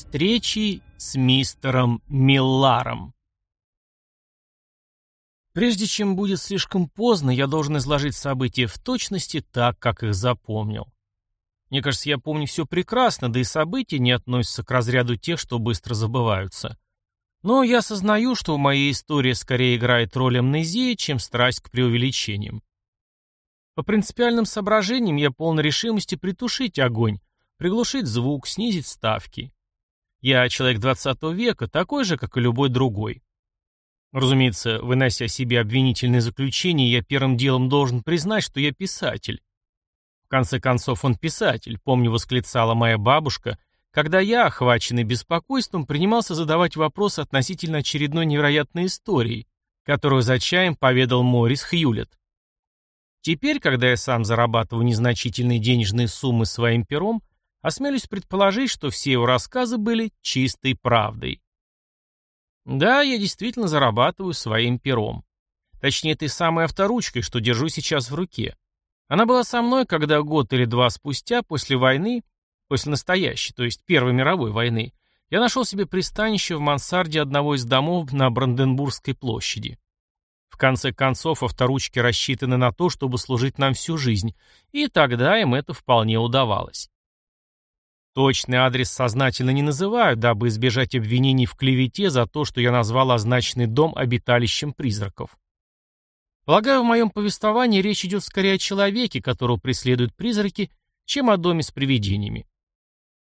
встречи с мистером Милларом. Прежде чем будет слишком поздно, я должен изложить события в точности так, как их запомнил. Мне кажется, я помню все прекрасно, да и события не относятся к разряду тех, что быстро забываются. Но я осознаю, что в моей истории скорее играет роль амнезии, чем страсть к преувеличениям. По принципиальным соображениям я полон решимости притушить огонь, приглушить звук, снизить ставки. Я человек 20 века, такой же, как и любой другой. Разумеется, вынося себе обвинительные заключения, я первым делом должен признать, что я писатель. В конце концов, он писатель, помню, восклицала моя бабушка, когда я, охваченный беспокойством, принимался задавать вопросы относительно очередной невероятной истории, которую за чаем поведал Морис Хьюлетт. Теперь, когда я сам зарабатываю незначительные денежные суммы своим пером, осмелюсь предположить, что все его рассказы были чистой правдой. Да, я действительно зарабатываю своим пером. Точнее, этой самой авторучкой, что держу сейчас в руке. Она была со мной, когда год или два спустя, после войны, после настоящей, то есть Первой мировой войны, я нашел себе пристанище в мансарде одного из домов на Бранденбургской площади. В конце концов, авторучки рассчитаны на то, чтобы служить нам всю жизнь, и тогда им это вполне удавалось. Точный адрес сознательно не называю, дабы избежать обвинений в клевете за то, что я назвал означенный дом обиталищем призраков. Полагаю, в моем повествовании речь идет скорее о человеке, которого преследуют призраки, чем о доме с привидениями.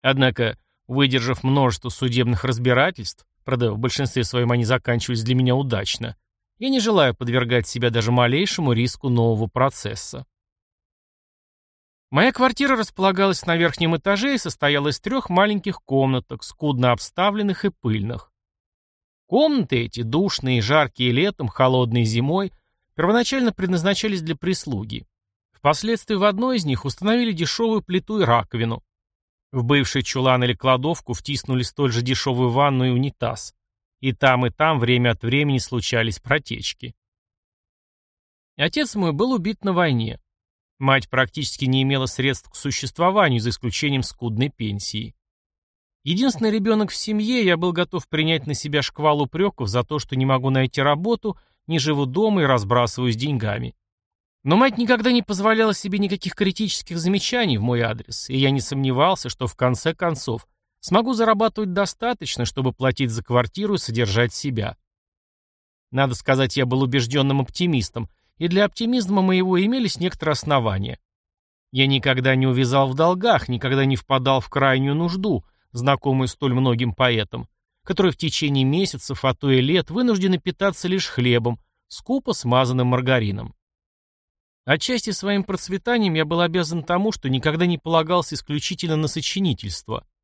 Однако, выдержав множество судебных разбирательств, правда, в большинстве своем они заканчивались для меня удачно, я не желаю подвергать себя даже малейшему риску нового процесса. Моя квартира располагалась на верхнем этаже и состояла из трех маленьких комнаток, скудно обставленных и пыльных. Комнаты эти, душные жаркие летом, холодные зимой, первоначально предназначались для прислуги. Впоследствии в одной из них установили дешевую плиту и раковину. В бывший чулан или кладовку втиснули столь же дешевую ванну и унитаз. И там, и там время от времени случались протечки. Отец мой был убит на войне. Мать практически не имела средств к существованию, за исключением скудной пенсии. Единственный ребенок в семье, я был готов принять на себя шквал упреков за то, что не могу найти работу, не живу дома и разбрасываюсь деньгами. Но мать никогда не позволяла себе никаких критических замечаний в мой адрес, и я не сомневался, что в конце концов смогу зарабатывать достаточно, чтобы платить за квартиру и содержать себя. Надо сказать, я был убежденным оптимистом, и для оптимизма моего имелись некоторые основания. Я никогда не увязал в долгах, никогда не впадал в крайнюю нужду, знакомую столь многим поэтам, которые в течение месяцев, а то и лет вынуждены питаться лишь хлебом, скупо смазанным маргарином. Отчасти своим процветанием я был обязан тому, что никогда не полагался исключительно на сочинительство –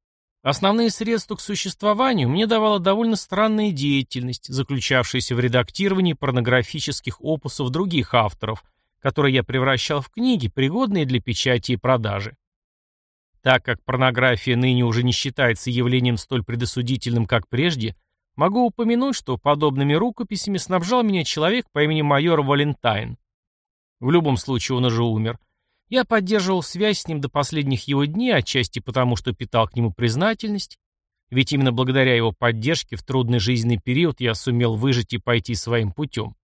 Основные средства к существованию мне давала довольно странная деятельность, заключавшаяся в редактировании порнографических опусов других авторов, которые я превращал в книги, пригодные для печати и продажи. Так как порнография ныне уже не считается явлением столь предосудительным, как прежде, могу упомянуть, что подобными рукописями снабжал меня человек по имени майор Валентайн. В любом случае он уже умер – я поддерживал связь с ним до последних его дней, отчасти потому, что питал к нему признательность, ведь именно благодаря его поддержке в трудный жизненный период я сумел выжить и пойти своим путем.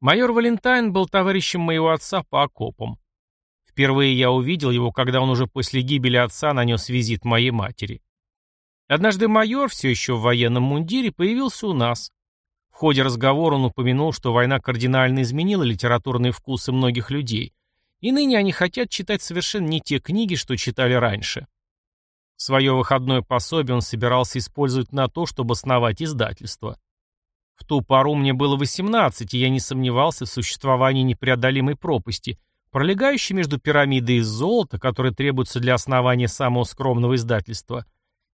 Майор Валентайн был товарищем моего отца по окопам. Впервые я увидел его, когда он уже после гибели отца нанес визит моей матери. Однажды майор, все еще в военном мундире, появился у нас. В ходе разговора он упомянул, что война кардинально изменила литературные вкусы многих людей, и ныне они хотят читать совершенно не те книги, что читали раньше. Свое выходное пособие он собирался использовать на то, чтобы основать издательство. В ту пору мне было 18, и я не сомневался в существовании непреодолимой пропасти, пролегающей между пирамидой из золота, которая требуется для основания самого скромного издательства,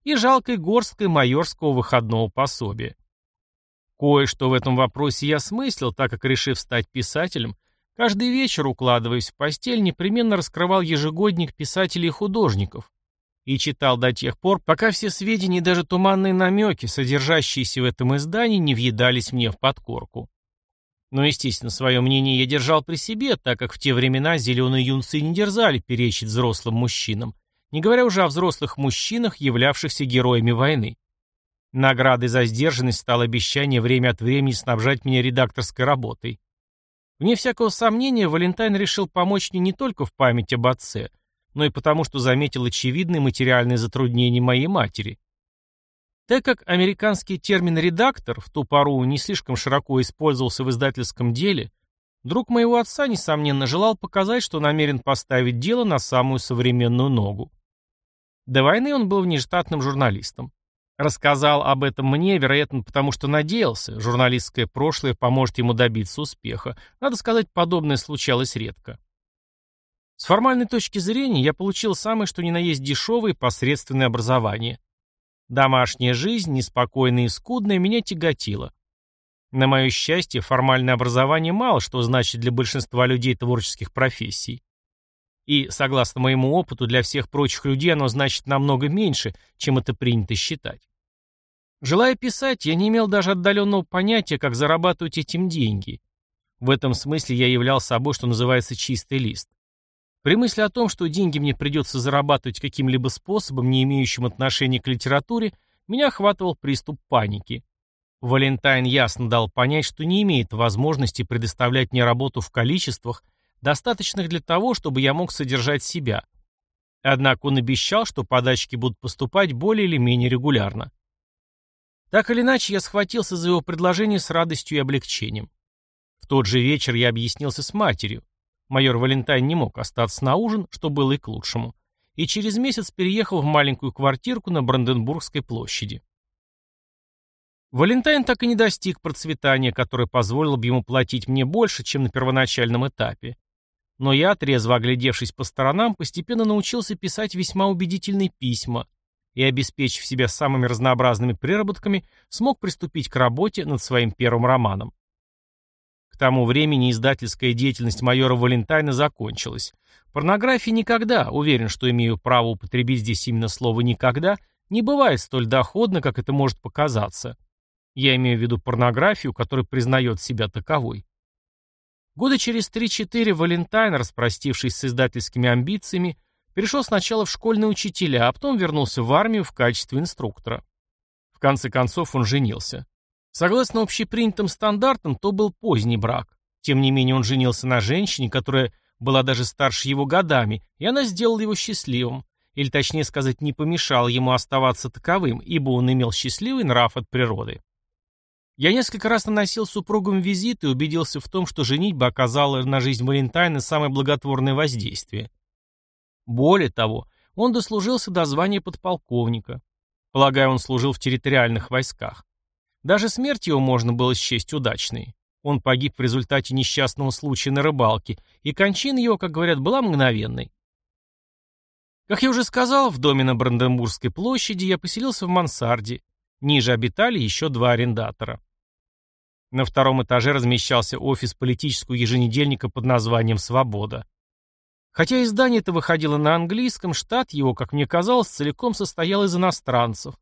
и жалкой горсткой майорского выходного пособия. Кое-что в этом вопросе я смыслил, так как, решив стать писателем, каждый вечер, укладываясь в постель, непременно раскрывал ежегодник писателей и художников и читал до тех пор, пока все сведения и даже туманные намеки, содержащиеся в этом издании, не въедались мне в подкорку. Но, естественно, свое мнение я держал при себе, так как в те времена зеленые юнцы не дерзали перечить взрослым мужчинам, не говоря уже о взрослых мужчинах, являвшихся героями войны. Наградой за сдержанность стало обещание время от времени снабжать меня редакторской работой. Вне всякого сомнения, Валентайн решил помочь мне не только в память об отце, но и потому, что заметил очевидные материальные затруднения моей матери. Так как американский термин «редактор» в ту пору не слишком широко использовался в издательском деле, друг моего отца, несомненно, желал показать, что намерен поставить дело на самую современную ногу. До войны он был внештатным журналистом. Рассказал об этом мне, вероятно, потому что надеялся, журналистское прошлое поможет ему добиться успеха. Надо сказать, подобное случалось редко. С формальной точки зрения я получил самое что ни на есть дешевое и посредственное образование. Домашняя жизнь, неспокойная и скудная, меня тяготила. На мое счастье, формальное образование мало что значит для большинства людей творческих профессий. И, согласно моему опыту, для всех прочих людей оно значит намного меньше, чем это принято считать. Желая писать, я не имел даже отдаленного понятия, как зарабатывать этим деньги. В этом смысле я являл собой, что называется, чистый лист. При мысли о том, что деньги мне придется зарабатывать каким-либо способом, не имеющим отношения к литературе, меня охватывал приступ паники. Валентайн ясно дал понять, что не имеет возможности предоставлять мне работу в количествах, достаточных для того, чтобы я мог содержать себя. Однако он обещал, что подачки будут поступать более или менее регулярно. Так или иначе, я схватился за его предложение с радостью и облегчением. В тот же вечер я объяснился с матерью. Майор Валентайн не мог остаться на ужин, что было и к лучшему. И через месяц переехал в маленькую квартирку на Бранденбургской площади. Валентайн так и не достиг процветания, которое позволило бы ему платить мне больше, чем на первоначальном этапе. Но я, трезво оглядевшись по сторонам, постепенно научился писать весьма убедительные письма и, обеспечив себя самыми разнообразными приработками, смог приступить к работе над своим первым романом. К тому времени издательская деятельность майора Валентайна закончилась. Порнография никогда, уверен, что имею право употребить здесь именно слово «никогда», не бывает столь доходно, как это может показаться. Я имею в виду порнографию, которая признает себя таковой. Года через 3-4 Валентайн, распростившись с издательскими амбициями, перешел сначала в школьные учителя, а потом вернулся в армию в качестве инструктора. В конце концов он женился. Согласно общепринятым стандартам, то был поздний брак. Тем не менее он женился на женщине, которая была даже старше его годами, и она сделала его счастливым, или точнее сказать, не помешала ему оставаться таковым, ибо он имел счастливый нрав от природы. Я несколько раз наносил супругам визит и убедился в том, что женитьба оказала на жизнь Валентайна самое благотворное воздействие. Более того, он дослужился до звания подполковника. Полагаю, он служил в территориальных войсках. Даже смерть его можно было счесть удачной. Он погиб в результате несчастного случая на рыбалке, и кончина его, как говорят, была мгновенной. Как я уже сказал, в доме на Бранденбургской площади я поселился в мансарде, Ниже обитали еще два арендатора. На втором этаже размещался офис политического еженедельника под названием «Свобода». Хотя издание это выходило на английском, штат его, как мне казалось, целиком состоял из иностранцев.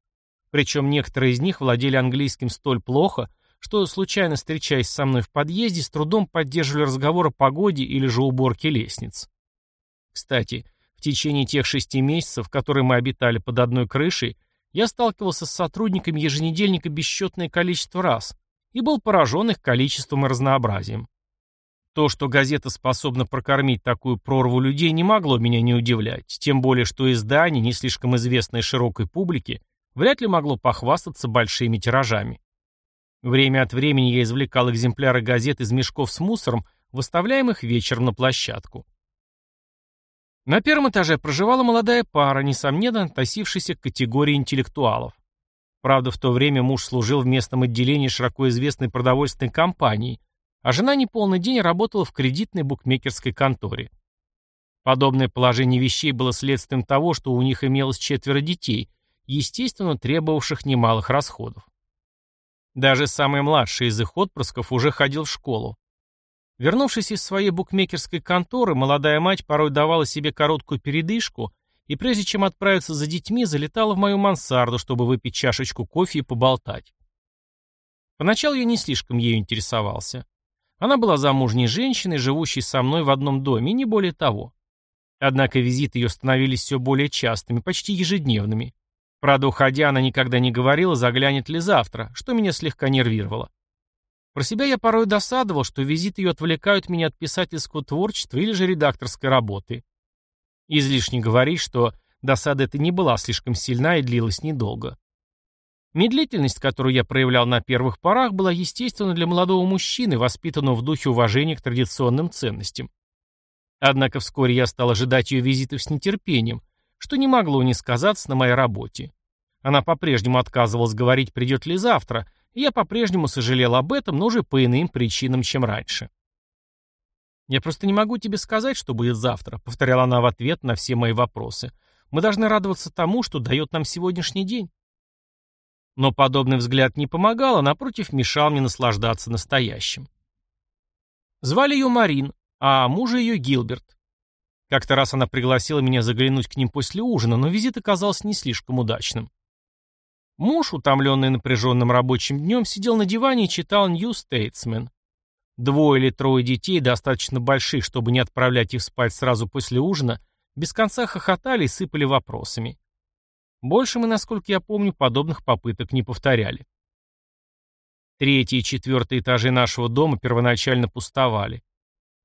Причем некоторые из них владели английским столь плохо, что, случайно встречаясь со мной в подъезде, с трудом поддерживали разговор о погоде или же уборке лестниц. Кстати, в течение тех шести месяцев, которые мы обитали под одной крышей, я сталкивался с сотрудниками еженедельника бесчетное количество раз и был поражен их количеством и разнообразием. То, что газета способна прокормить такую прорву людей, не могло меня не удивлять, тем более, что издание, не слишком известное широкой публике, вряд ли могло похвастаться большими тиражами. Время от времени я извлекал экземпляры газет из мешков с мусором, выставляемых вечером на площадку. На первом этаже проживала молодая пара, несомненно, относившаяся к категории интеллектуалов. Правда, в то время муж служил в местном отделении широко известной продовольственной компании, а жена неполный день работала в кредитной букмекерской конторе. Подобное положение вещей было следствием того, что у них имелось четверо детей, естественно, требовавших немалых расходов. Даже самый младший из их отпрысков уже ходил в школу. Вернувшись из своей букмекерской конторы, молодая мать порой давала себе короткую передышку и прежде чем отправиться за детьми, залетала в мою мансарду, чтобы выпить чашечку кофе и поболтать. Поначалу я не слишком ею интересовался. Она была замужней женщиной, живущей со мной в одном доме, и не более того. Однако визиты ее становились все более частыми, почти ежедневными. Правда, уходя, она никогда не говорила, заглянет ли завтра, что меня слегка нервировало. Про себя я порой досадовал, что визиты ее отвлекают меня от писательского творчества или же редакторской работы. Излишне говорить, что досада эта не была слишком сильна и длилась недолго. Медлительность, которую я проявлял на первых порах, была естественна для молодого мужчины, воспитанного в духе уважения к традиционным ценностям. Однако вскоре я стал ожидать ее визитов с нетерпением, что не могло не сказаться на моей работе. Она по-прежнему отказывалась говорить, придет ли завтра, и я по-прежнему сожалел об этом, но уже по иным причинам, чем раньше. «Я просто не могу тебе сказать, что будет завтра», — повторяла она в ответ на все мои вопросы. «Мы должны радоваться тому, что дает нам сегодняшний день». Но подобный взгляд не помогал, а напротив мешал мне наслаждаться настоящим. Звали ее Марин, а мужа ее Гилберт. Как-то раз она пригласила меня заглянуть к ним после ужина, но визит оказался не слишком удачным. Муж, утомленный напряженным рабочим днем, сидел на диване и читал New Statesman. Двое или трое детей, достаточно больших, чтобы не отправлять их спать сразу после ужина, без конца хохотали и сыпали вопросами. Больше мы, насколько я помню, подобных попыток не повторяли. Третий и четвертый этажи нашего дома первоначально пустовали.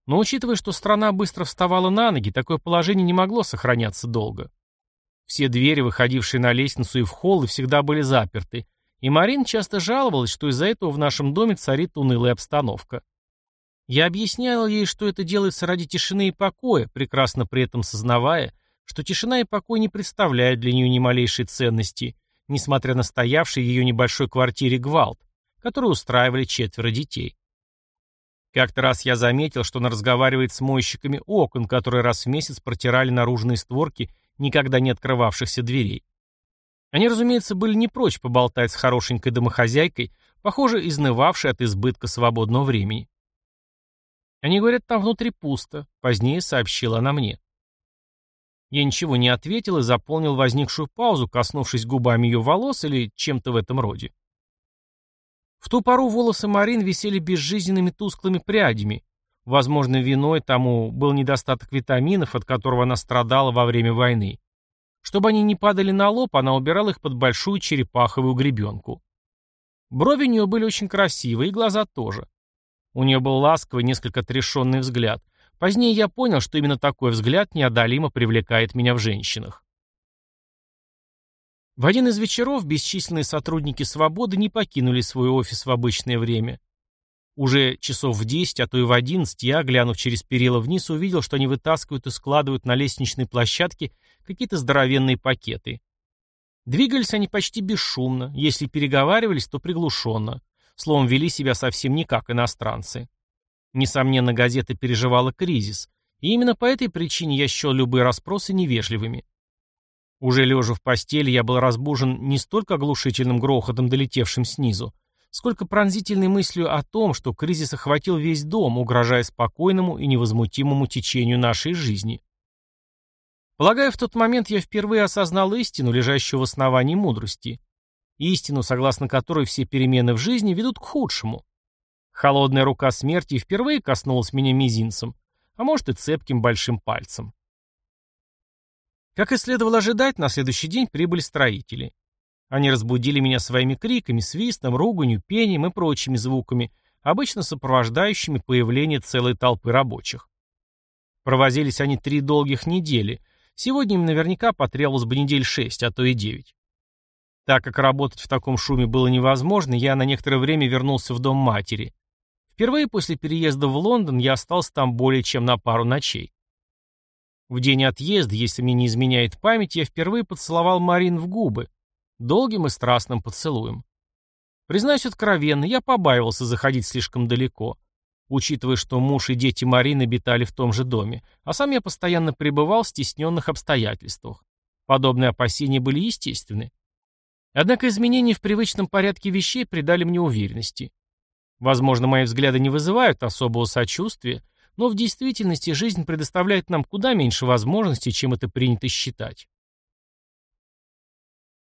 Но учитывая, что страна быстро вставала на ноги, такое положение не могло сохраняться долго. Все двери, выходившие на лестницу и в холлы, всегда были заперты, и Марин часто жаловалась, что из-за этого в нашем доме царит унылая обстановка. Я объяснял ей, что это делается ради тишины и покоя, прекрасно при этом сознавая, что тишина и покой не представляют для нее ни малейшей ценности, несмотря на стоявший в ее небольшой квартире гвалт, который устраивали четверо детей. Как-то раз я заметил, что она разговаривает с мойщиками окон, которые раз в месяц протирали наружные створки никогда не открывавшихся дверей. Они, разумеется, были не прочь поболтать с хорошенькой домохозяйкой, похоже, изнывавшей от избытка свободного времени. Они говорят, там внутри пусто, позднее сообщила она мне. Я ничего не ответил и заполнил возникшую паузу, коснувшись губами ее волос или чем-то в этом роде. В ту пору волосы Марин висели безжизненными тусклыми прядями. Возможно, виной тому был недостаток витаминов, от которого она страдала во время войны. Чтобы они не падали на лоб, она убирала их под большую черепаховую гребенку. Брови у нее были очень красивые, и глаза тоже. У нее был ласковый, несколько отрешенный взгляд, Позднее я понял, что именно такой взгляд неодолимо привлекает меня в женщинах. В один из вечеров бесчисленные сотрудники «Свободы» не покинули свой офис в обычное время. Уже часов в десять, а то и в одиннадцать, я, глянув через перила вниз, увидел, что они вытаскивают и складывают на лестничной площадке какие-то здоровенные пакеты. Двигались они почти бесшумно, если переговаривались, то приглушенно. Словом, вели себя совсем не как иностранцы. Несомненно, газета переживала кризис, и именно по этой причине я счел любые расспросы невежливыми. Уже лежа в постели, я был разбужен не столько оглушительным грохотом, долетевшим снизу, сколько пронзительной мыслью о том, что кризис охватил весь дом, угрожая спокойному и невозмутимому течению нашей жизни. Полагаю, в тот момент я впервые осознал истину, лежащую в основании мудрости. Истину, согласно которой все перемены в жизни ведут к худшему. Холодная рука смерти впервые коснулась меня мизинцем, а может и цепким большим пальцем. Как и следовало ожидать, на следующий день прибыли строители. Они разбудили меня своими криками, свистом, руганью, пением и прочими звуками, обычно сопровождающими появление целой толпы рабочих. Провозились они три долгих недели. Сегодня им наверняка потребовалось бы недель шесть, а то и девять. Так как работать в таком шуме было невозможно, я на некоторое время вернулся в дом матери. Впервые после переезда в Лондон я остался там более чем на пару ночей. В день отъезда, если мне не изменяет память, я впервые поцеловал Марин в губы, долгим и страстным поцелуем. Признаюсь откровенно, я побаивался заходить слишком далеко, учитывая, что муж и дети Марины обитали в том же доме, а сам я постоянно пребывал в стесненных обстоятельствах. Подобные опасения были естественны. Однако изменения в привычном порядке вещей придали мне уверенности. Возможно, мои взгляды не вызывают особого сочувствия, но в действительности жизнь предоставляет нам куда меньше возможностей, чем это принято считать.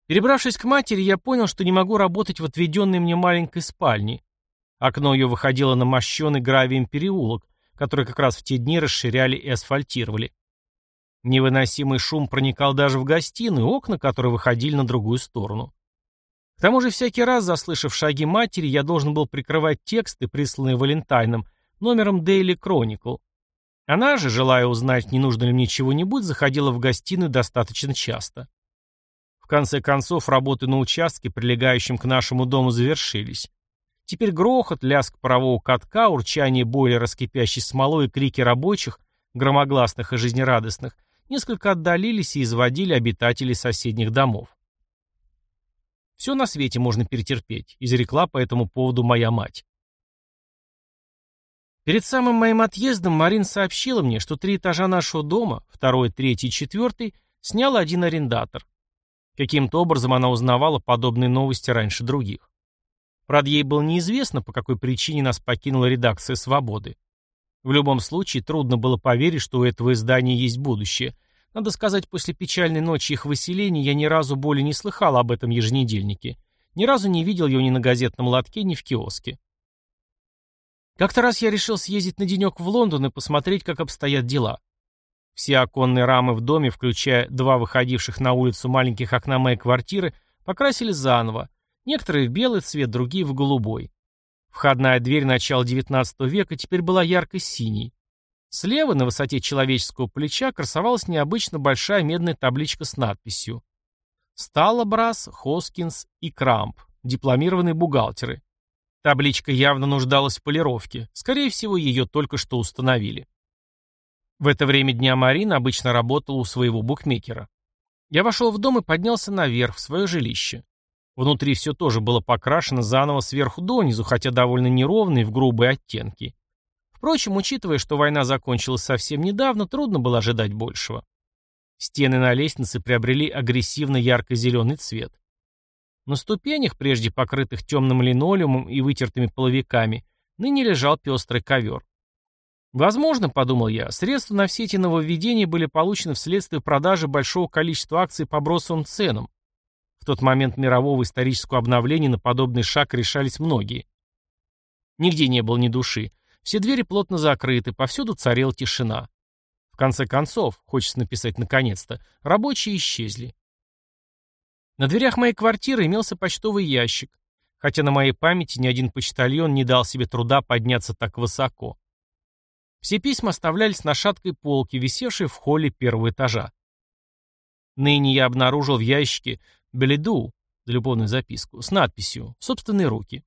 Перебравшись к матери, я понял, что не могу работать в отведенной мне маленькой спальне. Окно ее выходило на мощенный гравием переулок, который как раз в те дни расширяли и асфальтировали. Невыносимый шум проникал даже в гостиную, окна которой выходили на другую сторону. К тому же всякий раз, заслышав шаги матери, я должен был прикрывать тексты, присланные Валентайном, номером Daily Chronicle. Она же, желая узнать, не нужно ли мне чего-нибудь, заходила в гостиную достаточно часто. В конце концов, работы на участке, прилегающем к нашему дому, завершились. Теперь грохот, лязг парового катка, урчание бойлера с кипящей смолой и крики рабочих, громогласных и жизнерадостных, несколько отдалились и изводили обитателей соседних домов. «Все на свете можно перетерпеть», — изрекла по этому поводу моя мать. Перед самым моим отъездом Марин сообщила мне, что три этажа нашего дома, второй, третий и четвертый, снял один арендатор. Каким-то образом она узнавала подобные новости раньше других. Правда, ей было неизвестно, по какой причине нас покинула редакция «Свободы». В любом случае, трудно было поверить, что у этого издания есть будущее. Надо сказать, после печальной ночи их выселения я ни разу более не слыхал об этом еженедельнике. Ни разу не видел его ни на газетном лотке, ни в киоске. Как-то раз я решил съездить на денек в Лондон и посмотреть, как обстоят дела. Все оконные рамы в доме, включая два выходивших на улицу маленьких окна моей квартиры, покрасили заново. Некоторые в белый цвет, другие в голубой. Входная дверь начала XIX века теперь была ярко-синей. Слева, на высоте человеческого плеча, красовалась необычно большая медная табличка с надписью «Сталобрас, Хоскинс и Крамп, дипломированные бухгалтеры». Табличка явно нуждалась в полировке. Скорее всего, ее только что установили. В это время дня Марина обычно работала у своего букмекера. Я вошел в дом и поднялся наверх, в свое жилище. Внутри все тоже было покрашено заново сверху донизу, хотя довольно неровно и в грубые оттенки. Впрочем, учитывая, что война закончилась совсем недавно, трудно было ожидать большего. Стены на лестнице приобрели агрессивно ярко-зеленый цвет. На ступенях, прежде покрытых темным линолеумом и вытертыми половиками, ныне лежал пестрый ковер. Возможно, подумал я, средства на все эти нововведения были получены вследствие продажи большого количества акций по бросовым ценам. В тот момент мирового исторического обновления на подобный шаг решались многие. Нигде не было ни души. Все двери плотно закрыты, повсюду царила тишина. В конце концов, хочется написать наконец-то, рабочие исчезли. На дверях моей квартиры имелся почтовый ящик, хотя на моей памяти ни один почтальон не дал себе труда подняться так высоко. Все письма оставлялись на шаткой полке, висевшей в холле первого этажа. Ныне я обнаружил в ящике беледу, любовную записку, с надписью «Собственные руки».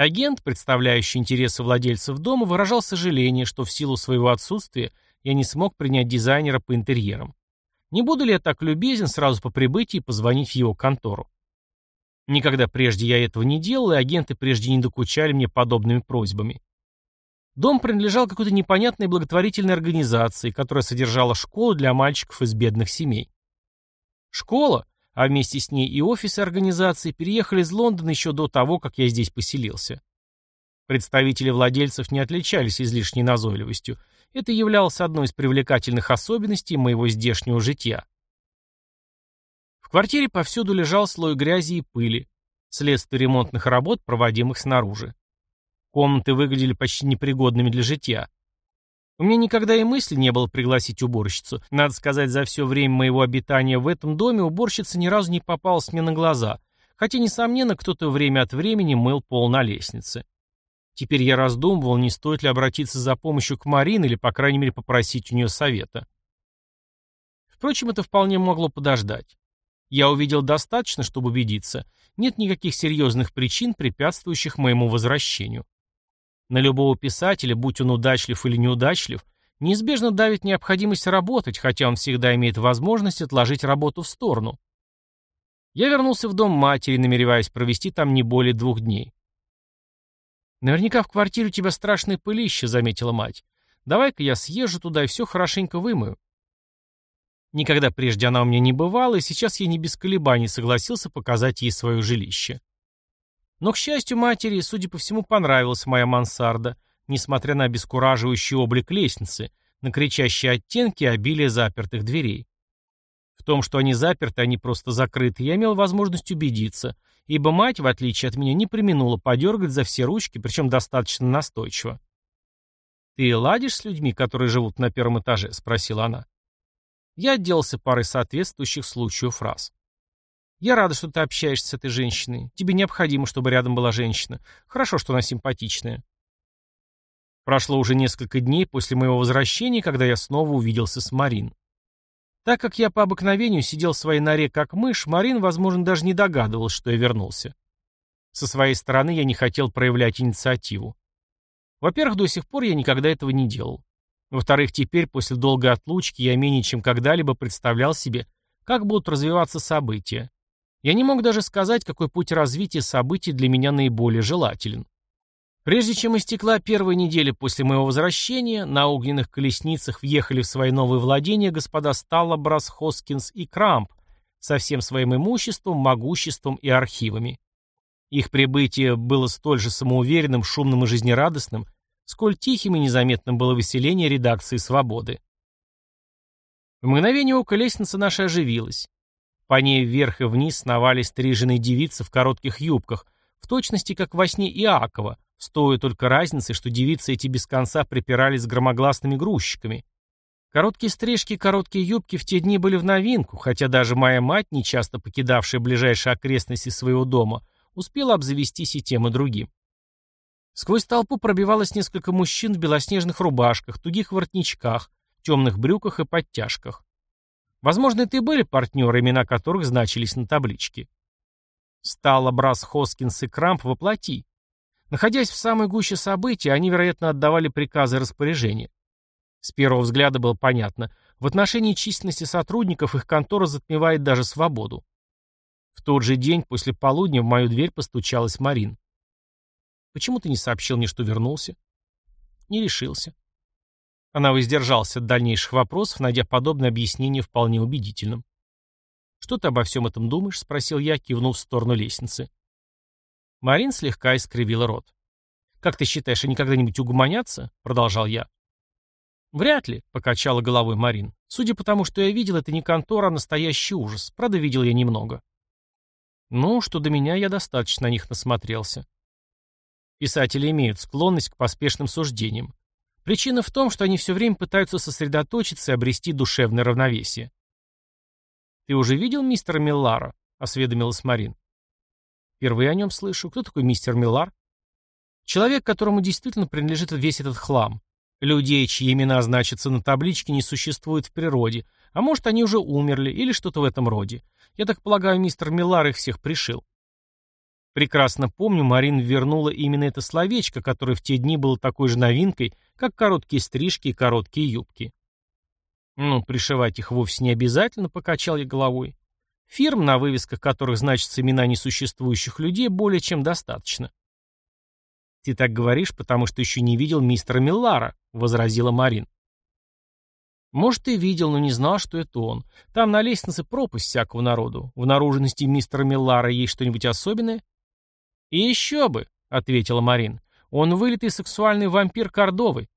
Агент, представляющий интересы владельцев дома, выражал сожаление, что в силу своего отсутствия я не смог принять дизайнера по интерьерам. Не буду ли я так любезен сразу по прибытии позвонить в его контору? Никогда прежде я этого не делал, и агенты прежде не докучали мне подобными просьбами. Дом принадлежал какой-то непонятной благотворительной организации, которая содержала школу для мальчиков из бедных семей. Школа, а вместе с ней и офисы организации, переехали из Лондона еще до того, как я здесь поселился. Представители владельцев не отличались излишней назойливостью, это являлось одной из привлекательных особенностей моего здешнего житья. В квартире повсюду лежал слой грязи и пыли, следствие ремонтных работ, проводимых снаружи. Комнаты выглядели почти непригодными для житья. У меня никогда и мысли не было пригласить уборщицу. Надо сказать, за все время моего обитания в этом доме уборщица ни разу не попалась мне на глаза, хотя, несомненно, кто-то время от времени мыл пол на лестнице. Теперь я раздумывал, не стоит ли обратиться за помощью к Марине или, по крайней мере, попросить у нее совета. Впрочем, это вполне могло подождать. Я увидел достаточно, чтобы убедиться, нет никаких серьезных причин, препятствующих моему возвращению. На любого писателя, будь он удачлив или неудачлив, неизбежно давит необходимость работать, хотя он всегда имеет возможность отложить работу в сторону. Я вернулся в дом матери, намереваясь провести там не более двух дней. «Наверняка в квартире у тебя страшное пылище», — заметила мать. «Давай-ка я съезжу туда и все хорошенько вымою». Никогда прежде она у меня не бывала, и сейчас я не без колебаний согласился показать ей свое жилище. Но, к счастью матери, судя по всему, понравилась моя мансарда, несмотря на обескураживающий облик лестницы, на кричащие оттенки и обилие запертых дверей. В том, что они заперты, не просто закрыты, я имел возможность убедиться — ибо мать, в отличие от меня, не применула подергать за все ручки, причем достаточно настойчиво. «Ты ладишь с людьми, которые живут на первом этаже?» — спросила она. Я отделался парой соответствующих случаю фраз. «Я рада, что ты общаешься с этой женщиной. Тебе необходимо, чтобы рядом была женщина. Хорошо, что она симпатичная». Прошло уже несколько дней после моего возвращения, когда я снова увиделся с Марин. Так как я по обыкновению сидел в своей норе как мышь, Марин, возможно, даже не догадывалась, что я вернулся. Со своей стороны я не хотел проявлять инициативу. Во-первых, до сих пор я никогда этого не делал. Во-вторых, теперь, после долгой отлучки, я менее чем когда-либо представлял себе, как будут развиваться события. Я не мог даже сказать, какой путь развития событий для меня наиболее желателен. Прежде чем истекла первая неделя после моего возвращения, на огненных колесницах въехали в свои новые владения господа Сталла, Брас, Хоскинс и Крамп со всем своим имуществом, могуществом и архивами. Их прибытие было столь же самоуверенным, шумным и жизнерадостным, сколь тихим и незаметным было выселение редакции «Свободы». В мгновение ока лестница наша оживилась. По ней вверх и вниз сновали стриженные девицы в коротких юбках, в точности как во сне Иакова, с той только разницей, что девицы эти без конца припирались с громогласными грузчиками. Короткие стрижки и короткие юбки в те дни были в новинку, хотя даже моя мать, нечасто покидавшая ближайшие окрестности своего дома, успела обзавестись и тем, и другим. Сквозь толпу пробивалось несколько мужчин в белоснежных рубашках, тугих воротничках, темных брюках и подтяжках. Возможно, это и были партнеры, имена которых значились на табличке. Стало Брас Хоскинс и Крамп воплоти. Находясь в самой гуще событий, они, вероятно, отдавали приказы и распоряжения. С первого взгляда было понятно, в отношении численности сотрудников их контора затмевает даже свободу. В тот же день после полудня в мою дверь постучалась Марин. «Почему ты не сообщил мне, что вернулся?» «Не решился». Она воздержалась от дальнейших вопросов, найдя подобное объяснение вполне убедительным. «Что ты обо всем этом думаешь?» — спросил я, кивнув в сторону лестницы. Марин слегка искривила рот. «Как ты считаешь, они когда-нибудь угомонятся?» — продолжал я. «Вряд ли», — покачала головой Марин. «Судя по тому, что я видел, это не контора, а настоящий ужас. Правда, видел я немного». Ну, что до меня, я достаточно на них насмотрелся. Писатели имеют склонность к поспешным суждениям. Причина в том, что они все время пытаются сосредоточиться и обрести душевное равновесие. «Ты уже видел мистера Миллара?» — осведомилась Марин. «Впервые о нем слышу. Кто такой мистер Миллар?» «Человек, которому действительно принадлежит весь этот хлам. Людей, чьи имена значатся на табличке, не существует в природе, а может, они уже умерли или что-то в этом роде. Я так полагаю, мистер Миллар их всех пришил. Прекрасно помню, Марин вернула именно это словечко, которое в те дни было такой же новинкой, как короткие стрижки и короткие юбки. Ну, пришивать их вовсе не обязательно, покачал я головой. Фирм, на вывесках которых значатся имена несуществующих людей, более чем достаточно. «Ты так говоришь, потому что еще не видел мистера Миллара», — возразила Марин. Может, и видел, но не знал, что это он. Там на лестнице пропасть всякого народу. В наружности мистера Миллара есть что-нибудь особенное? И еще бы, ответила Марин. Он вылитый сексуальный вампир Кордовы.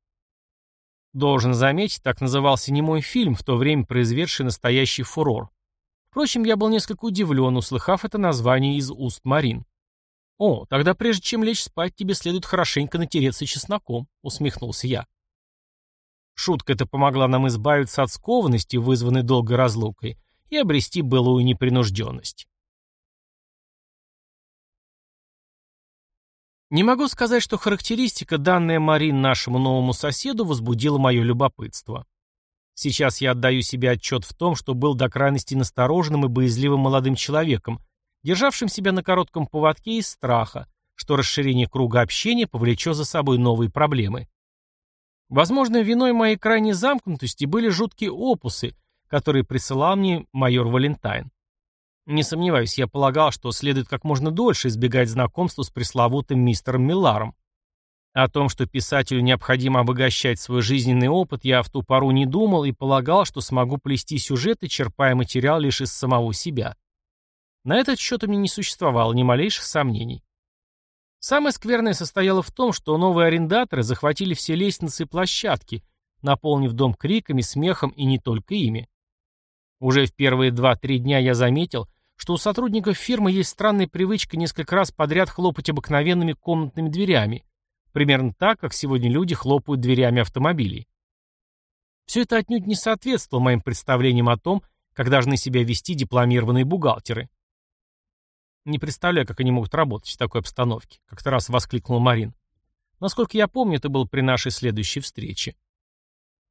Должен заметить, так назывался не мой фильм, в то время произведший настоящий фурор. Впрочем, я был несколько удивлен, услыхав это название из уст Марин. «О, тогда прежде чем лечь спать, тебе следует хорошенько натереться чесноком», — усмехнулся я. Шутка эта помогла нам избавиться от скованности, вызванной долгой разлукой, и обрести былую непринужденность. Не могу сказать, что характеристика, данная Марин нашему новому соседу, возбудила мое любопытство. Сейчас я отдаю себе отчет в том, что был до крайности настороженным и боязливым молодым человеком, державшим себя на коротком поводке из страха, что расширение круга общения повлечет за собой новые проблемы. Возможно, виной моей крайней замкнутости были жуткие опусы, которые присылал мне майор Валентайн. Не сомневаюсь, я полагал, что следует как можно дольше избегать знакомства с пресловутым мистером Милларом. О том, что писателю необходимо обогащать свой жизненный опыт, я в ту пору не думал и полагал, что смогу плести сюжеты, черпая материал лишь из самого себя. На этот счет у меня не существовало ни малейших сомнений. Самое скверное состояло в том, что новые арендаторы захватили все лестницы и площадки, наполнив дом криками, смехом и не только ими. Уже в первые два-три дня я заметил, что у сотрудников фирмы есть странная привычка несколько раз подряд хлопать обыкновенными комнатными дверями, примерно так, как сегодня люди хлопают дверями автомобилей. Все это отнюдь не соответствовало моим представлениям о том, как должны себя вести дипломированные бухгалтеры. Не представляю, как они могут работать в такой обстановке, как-то раз воскликнул Марин. Насколько я помню, это было при нашей следующей встрече.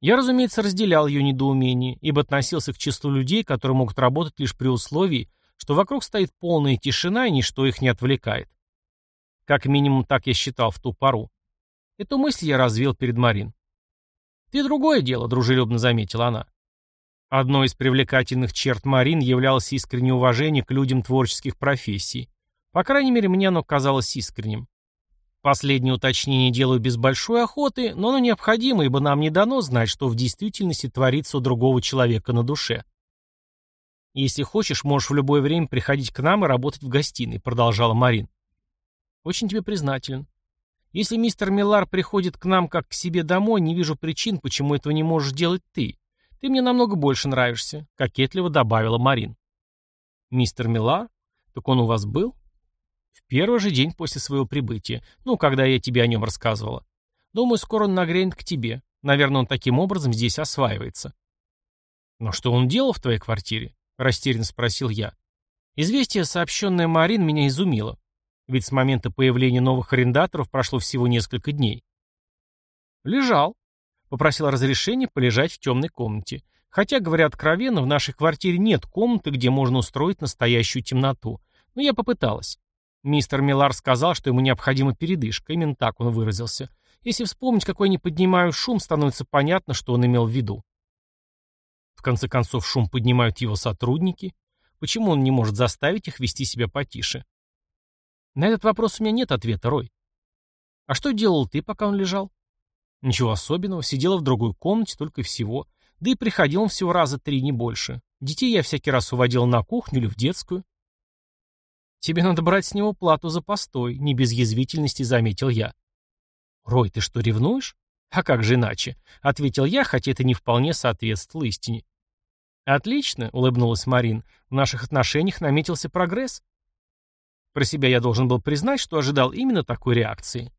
Я, разумеется, разделял ее недоумение, ибо относился к числу людей, которые могут работать лишь при условии, что вокруг стоит полная тишина и ничто их не отвлекает. Как минимум, так я считал в ту пору. Эту мысль я развил перед Марин. «Ты другое дело», — дружелюбно заметила она. Одной из привлекательных черт Марин являлось искреннее уважение к людям творческих профессий. По крайней мере, мне оно казалось искренним. Последнее уточнение делаю без большой охоты, но оно необходимо, ибо нам не дано знать, что в действительности творится у другого человека на душе. «Если хочешь, можешь в любое время приходить к нам и работать в гостиной», — продолжала Марин. «Очень тебе признателен. Если мистер Миллар приходит к нам как к себе домой, не вижу причин, почему этого не можешь делать ты. Ты мне намного больше нравишься», — кокетливо добавила Марин. «Мистер Миллар? Так он у вас был?» «В первый же день после своего прибытия. Ну, когда я тебе о нем рассказывала. Думаю, скоро он нагрянет к тебе. Наверное, он таким образом здесь осваивается». «Но что он делал в твоей квартире?» — растерянно спросил я. Известие, сообщенное Марин, меня изумило. Ведь с момента появления новых арендаторов прошло всего несколько дней. Лежал. Попросил разрешения полежать в темной комнате. Хотя, говоря откровенно, в нашей квартире нет комнаты, где можно устроить настоящую темноту. Но я попыталась. Мистер Миллар сказал, что ему необходима передышка. Именно так он выразился. Если вспомнить, какой не поднимаю шум, становится понятно, что он имел в виду. Конце концов, шум поднимают его сотрудники. Почему он не может заставить их вести себя потише? На этот вопрос у меня нет ответа, Рой. А что делал ты, пока он лежал? Ничего особенного, сидела в другой комнате только и всего. Да и приходил он всего раза три, не больше. Детей я всякий раз уводил на кухню или в детскую. Тебе надо брать с него плату за постой, не без язвительности заметил я. Рой, ты что, ревнуешь? А как же иначе? Ответил я, хотя это не вполне соответствовало истине. «Отлично», — улыбнулась Марин. «В наших отношениях наметился прогресс». Про себя я должен был признать, что ожидал именно такой реакции.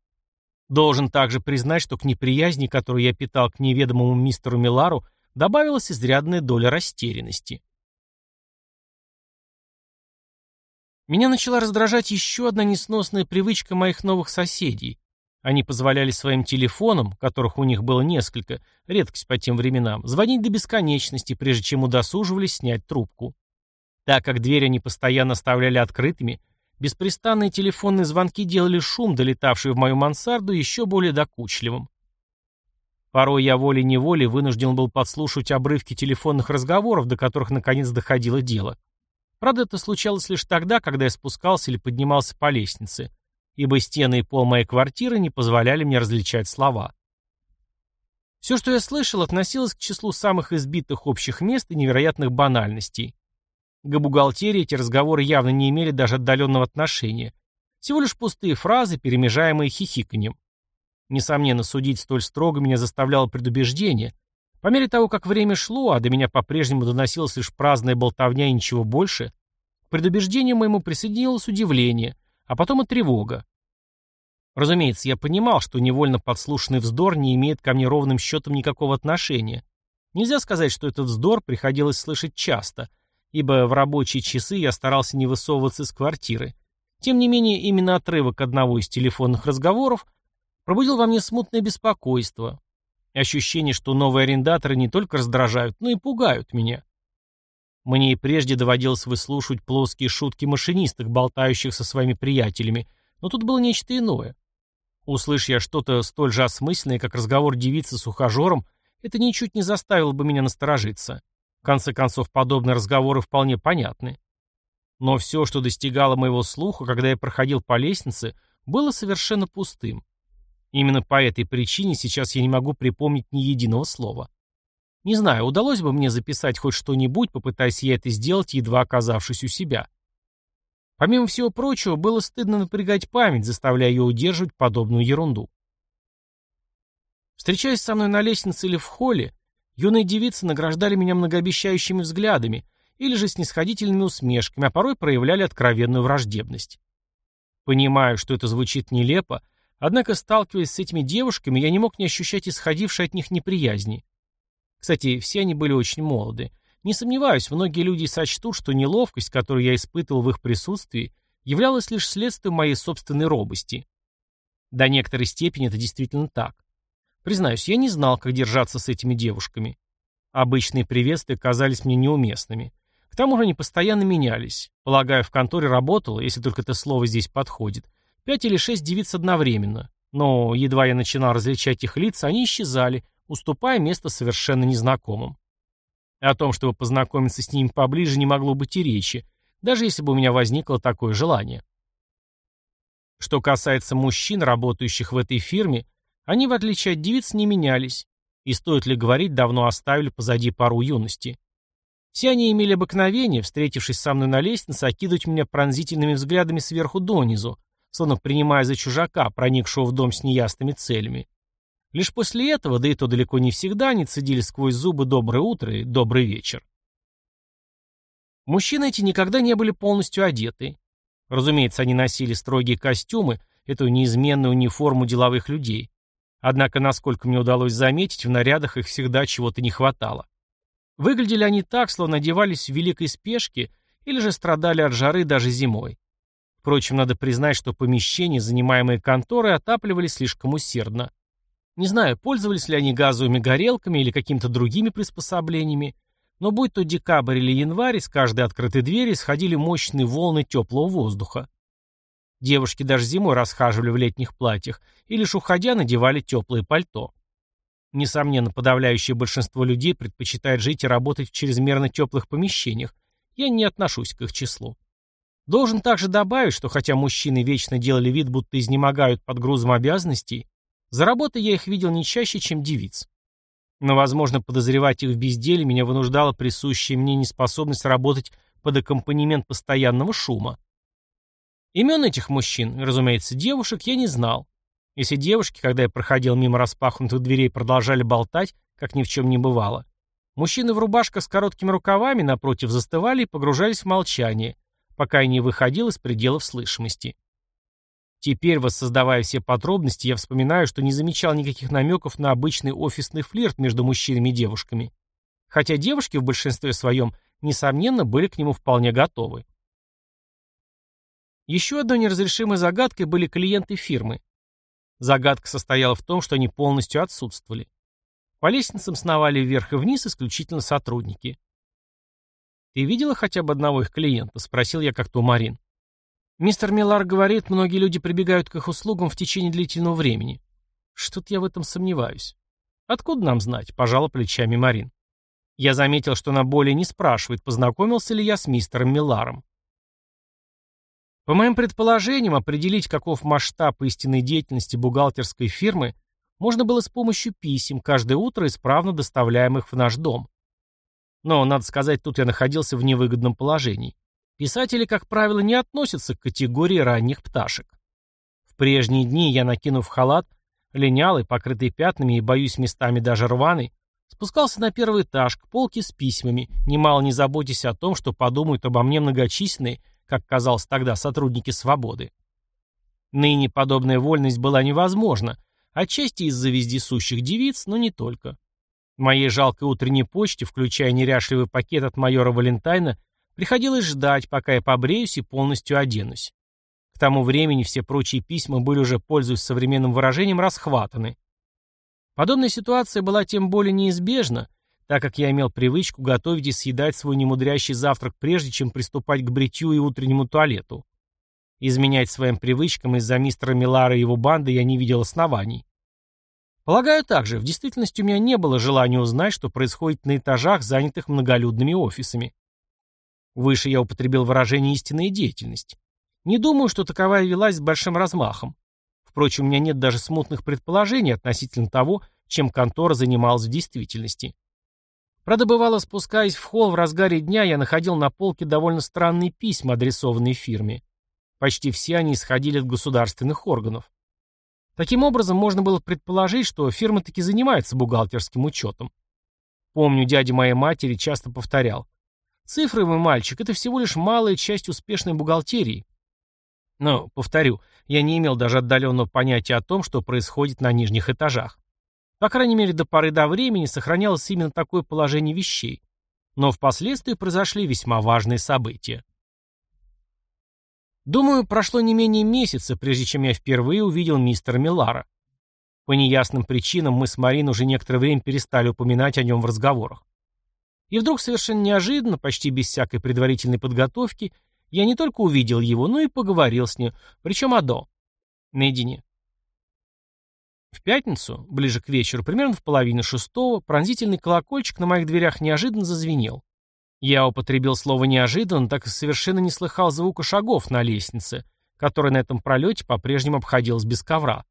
Должен также признать, что к неприязни, которую я питал к неведомому мистеру Милару, добавилась изрядная доля растерянности. Меня начала раздражать еще одна несносная привычка моих новых соседей. Они позволяли своим телефонам, которых у них было несколько, редкость по тем временам, звонить до бесконечности, прежде чем удосуживались снять трубку. Так как двери они постоянно оставляли открытыми, беспрестанные телефонные звонки делали шум, долетавший в мою мансарду, еще более докучливым. Порой я волей-неволей вынужден был подслушивать обрывки телефонных разговоров, до которых наконец доходило дело. Правда, это случалось лишь тогда, когда я спускался или поднимался по лестнице – ибо стены и пол моей квартиры не позволяли мне различать слова. Все, что я слышал, относилось к числу самых избитых общих мест и невероятных банальностей. К бухгалтерии эти разговоры явно не имели даже отдаленного отношения. Всего лишь пустые фразы, перемежаемые хихиканьем. Несомненно, судить столь строго меня заставляло предубеждение. По мере того, как время шло, а до меня по-прежнему доносилась лишь праздная болтовня и ничего больше, к предубеждению моему присоединилось удивление, а потом и тревога. Разумеется, я понимал, что невольно подслушанный вздор не имеет ко мне ровным счетом никакого отношения. Нельзя сказать, что этот вздор приходилось слышать часто, ибо в рабочие часы я старался не высовываться из квартиры. Тем не менее, именно отрывок одного из телефонных разговоров пробудил во мне смутное беспокойство. Ощущение, что новые арендаторы не только раздражают, но и пугают меня. Мне и прежде доводилось выслушивать плоские шутки машинисток, болтающих со своими приятелями, но тут было нечто иное. Услышь я что-то столь же осмысленное, как разговор девицы с ухажером, это ничуть не заставило бы меня насторожиться. В конце концов, подобные разговоры вполне понятны. Но все, что достигало моего слуха, когда я проходил по лестнице, было совершенно пустым. Именно по этой причине сейчас я не могу припомнить ни единого слова. Не знаю, удалось бы мне записать хоть что-нибудь, попытаясь я это сделать, едва оказавшись у себя. Помимо всего прочего, было стыдно напрягать память, заставляя ее удерживать подобную ерунду. Встречаясь со мной на лестнице или в холле, юные девицы награждали меня многообещающими взглядами или же снисходительными усмешками, а порой проявляли откровенную враждебность. Понимаю, что это звучит нелепо, однако, сталкиваясь с этими девушками, я не мог не ощущать исходившей от них неприязни. Кстати, все они были очень молоды. Не сомневаюсь, многие люди сочтут, что неловкость, которую я испытывал в их присутствии, являлась лишь следствием моей собственной робости. До некоторой степени это действительно так. Признаюсь, я не знал, как держаться с этими девушками. Обычные приветствия казались мне неуместными. К тому же они постоянно менялись. Полагаю, в конторе работало, если только это слово здесь подходит, пять или шесть девиц одновременно. Но едва я начинал различать их лица, они исчезали, уступая место совершенно незнакомым. О том, чтобы познакомиться с ними поближе, не могло быть и речи, даже если бы у меня возникло такое желание. Что касается мужчин, работающих в этой фирме, они, в отличие от девиц, не менялись, и, стоит ли говорить, давно оставили позади пару юности. Все они имели обыкновение, встретившись со мной на лестнице, окидывать меня пронзительными взглядами сверху донизу, словно принимая за чужака, проникшего в дом с неясными целями. Лишь после этого, да и то далеко не всегда, они цедили сквозь зубы «доброе утро» и «добрый вечер». Мужчины эти никогда не были полностью одеты. Разумеется, они носили строгие костюмы, эту неизменную униформу деловых людей. Однако, насколько мне удалось заметить, в нарядах их всегда чего-то не хватало. Выглядели они так, словно одевались в великой спешке или же страдали от жары даже зимой. Впрочем, надо признать, что помещения, занимаемые конторой, отапливались слишком усердно. Не знаю, пользовались ли они газовыми горелками или какими-то другими приспособлениями, но будь то декабрь или январь, из каждой открытой двери сходили мощные волны теплого воздуха. Девушки даже зимой расхаживали в летних платьях и лишь уходя надевали теплое пальто. Несомненно, подавляющее большинство людей предпочитает жить и работать в чрезмерно теплых помещениях. Я не отношусь к их числу. Должен также добавить, что хотя мужчины вечно делали вид, будто изнемогают под грузом обязанностей, за работой я их видел не чаще, чем девиц. Но, возможно, подозревать их в безделии меня вынуждала присущая мне неспособность работать под аккомпанемент постоянного шума. Имен этих мужчин, разумеется, девушек, я не знал. Если девушки, когда я проходил мимо распахнутых дверей, продолжали болтать, как ни в чем не бывало, мужчины в рубашках с короткими рукавами напротив застывали и погружались в молчание, пока я не выходил из пределов слышимости. Теперь, воссоздавая все подробности, я вспоминаю, что не замечал никаких намеков на обычный офисный флирт между мужчинами и девушками. Хотя девушки в большинстве своем, несомненно, были к нему вполне готовы. Еще одной неразрешимой загадкой были клиенты фирмы. Загадка состояла в том, что они полностью отсутствовали. По лестницам сновали вверх и вниз исключительно сотрудники. «Ты видела хотя бы одного их клиента?» — спросил я как-то у Марин. Мистер Миллар говорит, многие люди прибегают к их услугам в течение длительного времени. Что-то я в этом сомневаюсь. Откуда нам знать? Пожала плечами Марин. Я заметил, что она более не спрашивает, познакомился ли я с мистером Милларом. По моим предположениям, определить, каков масштаб истинной деятельности бухгалтерской фирмы, можно было с помощью писем, каждое утро исправно доставляемых в наш дом. Но, надо сказать, тут я находился в невыгодном положении. Писатели, как правило, не относятся к категории ранних пташек. В прежние дни я, накинув халат, линялый, покрытый пятнами и, боюсь, местами даже рваный, спускался на первый этаж к полке с письмами, немало не заботясь о том, что подумают обо мне многочисленные, как казалось тогда, сотрудники «Свободы». Ныне подобная вольность была невозможна, отчасти из-за вездесущих девиц, но не только. В моей жалкой утренней почте, включая неряшливый пакет от майора Валентайна, Приходилось ждать, пока я побреюсь и полностью оденусь. К тому времени все прочие письма были уже, пользуясь современным выражением, расхватаны. Подобная ситуация была тем более неизбежна, так как я имел привычку готовить и съедать свой немудрящий завтрак прежде, чем приступать к бритью и утреннему туалету. Изменять своим привычкам из-за мистера Милара и его банды я не видел оснований. Полагаю также, в действительности у меня не было желания узнать, что происходит на этажах, занятых многолюдными офисами. Выше я употребил выражение «истинная деятельность». Не думаю, что таковая велась с большим размахом. Впрочем, у меня нет даже смутных предположений относительно того, чем контора занималась в действительности. Правда, бывало, спускаясь в холл в разгаре дня, я находил на полке довольно странные письма, адресованные фирме. Почти все они исходили от государственных органов. Таким образом, можно было предположить, что фирма таки занимается бухгалтерским учетом. Помню, дядя моей матери часто повторял, Цифры, мой мальчик, это всего лишь малая часть успешной бухгалтерии. Но, повторю, я не имел даже отдаленного понятия о том, что происходит на нижних этажах. По крайней мере, до поры до времени сохранялось именно такое положение вещей. Но впоследствии произошли весьма важные события. Думаю, прошло не менее месяца, прежде чем я впервые увидел мистера Миллара. По неясным причинам мы с Марин уже некоторое время перестали упоминать о нем в разговорах. И вдруг совершенно неожиданно, почти без всякой предварительной подготовки, я не только увидел его, но и поговорил с ним, причем Адо. Наедине. В пятницу, ближе к вечеру, примерно в половине шестого, пронзительный колокольчик на моих дверях неожиданно зазвенел. Я употребил слово «неожиданно», так и совершенно не слыхал звука шагов на лестнице, которая на этом пролете по-прежнему обходилась без ковра.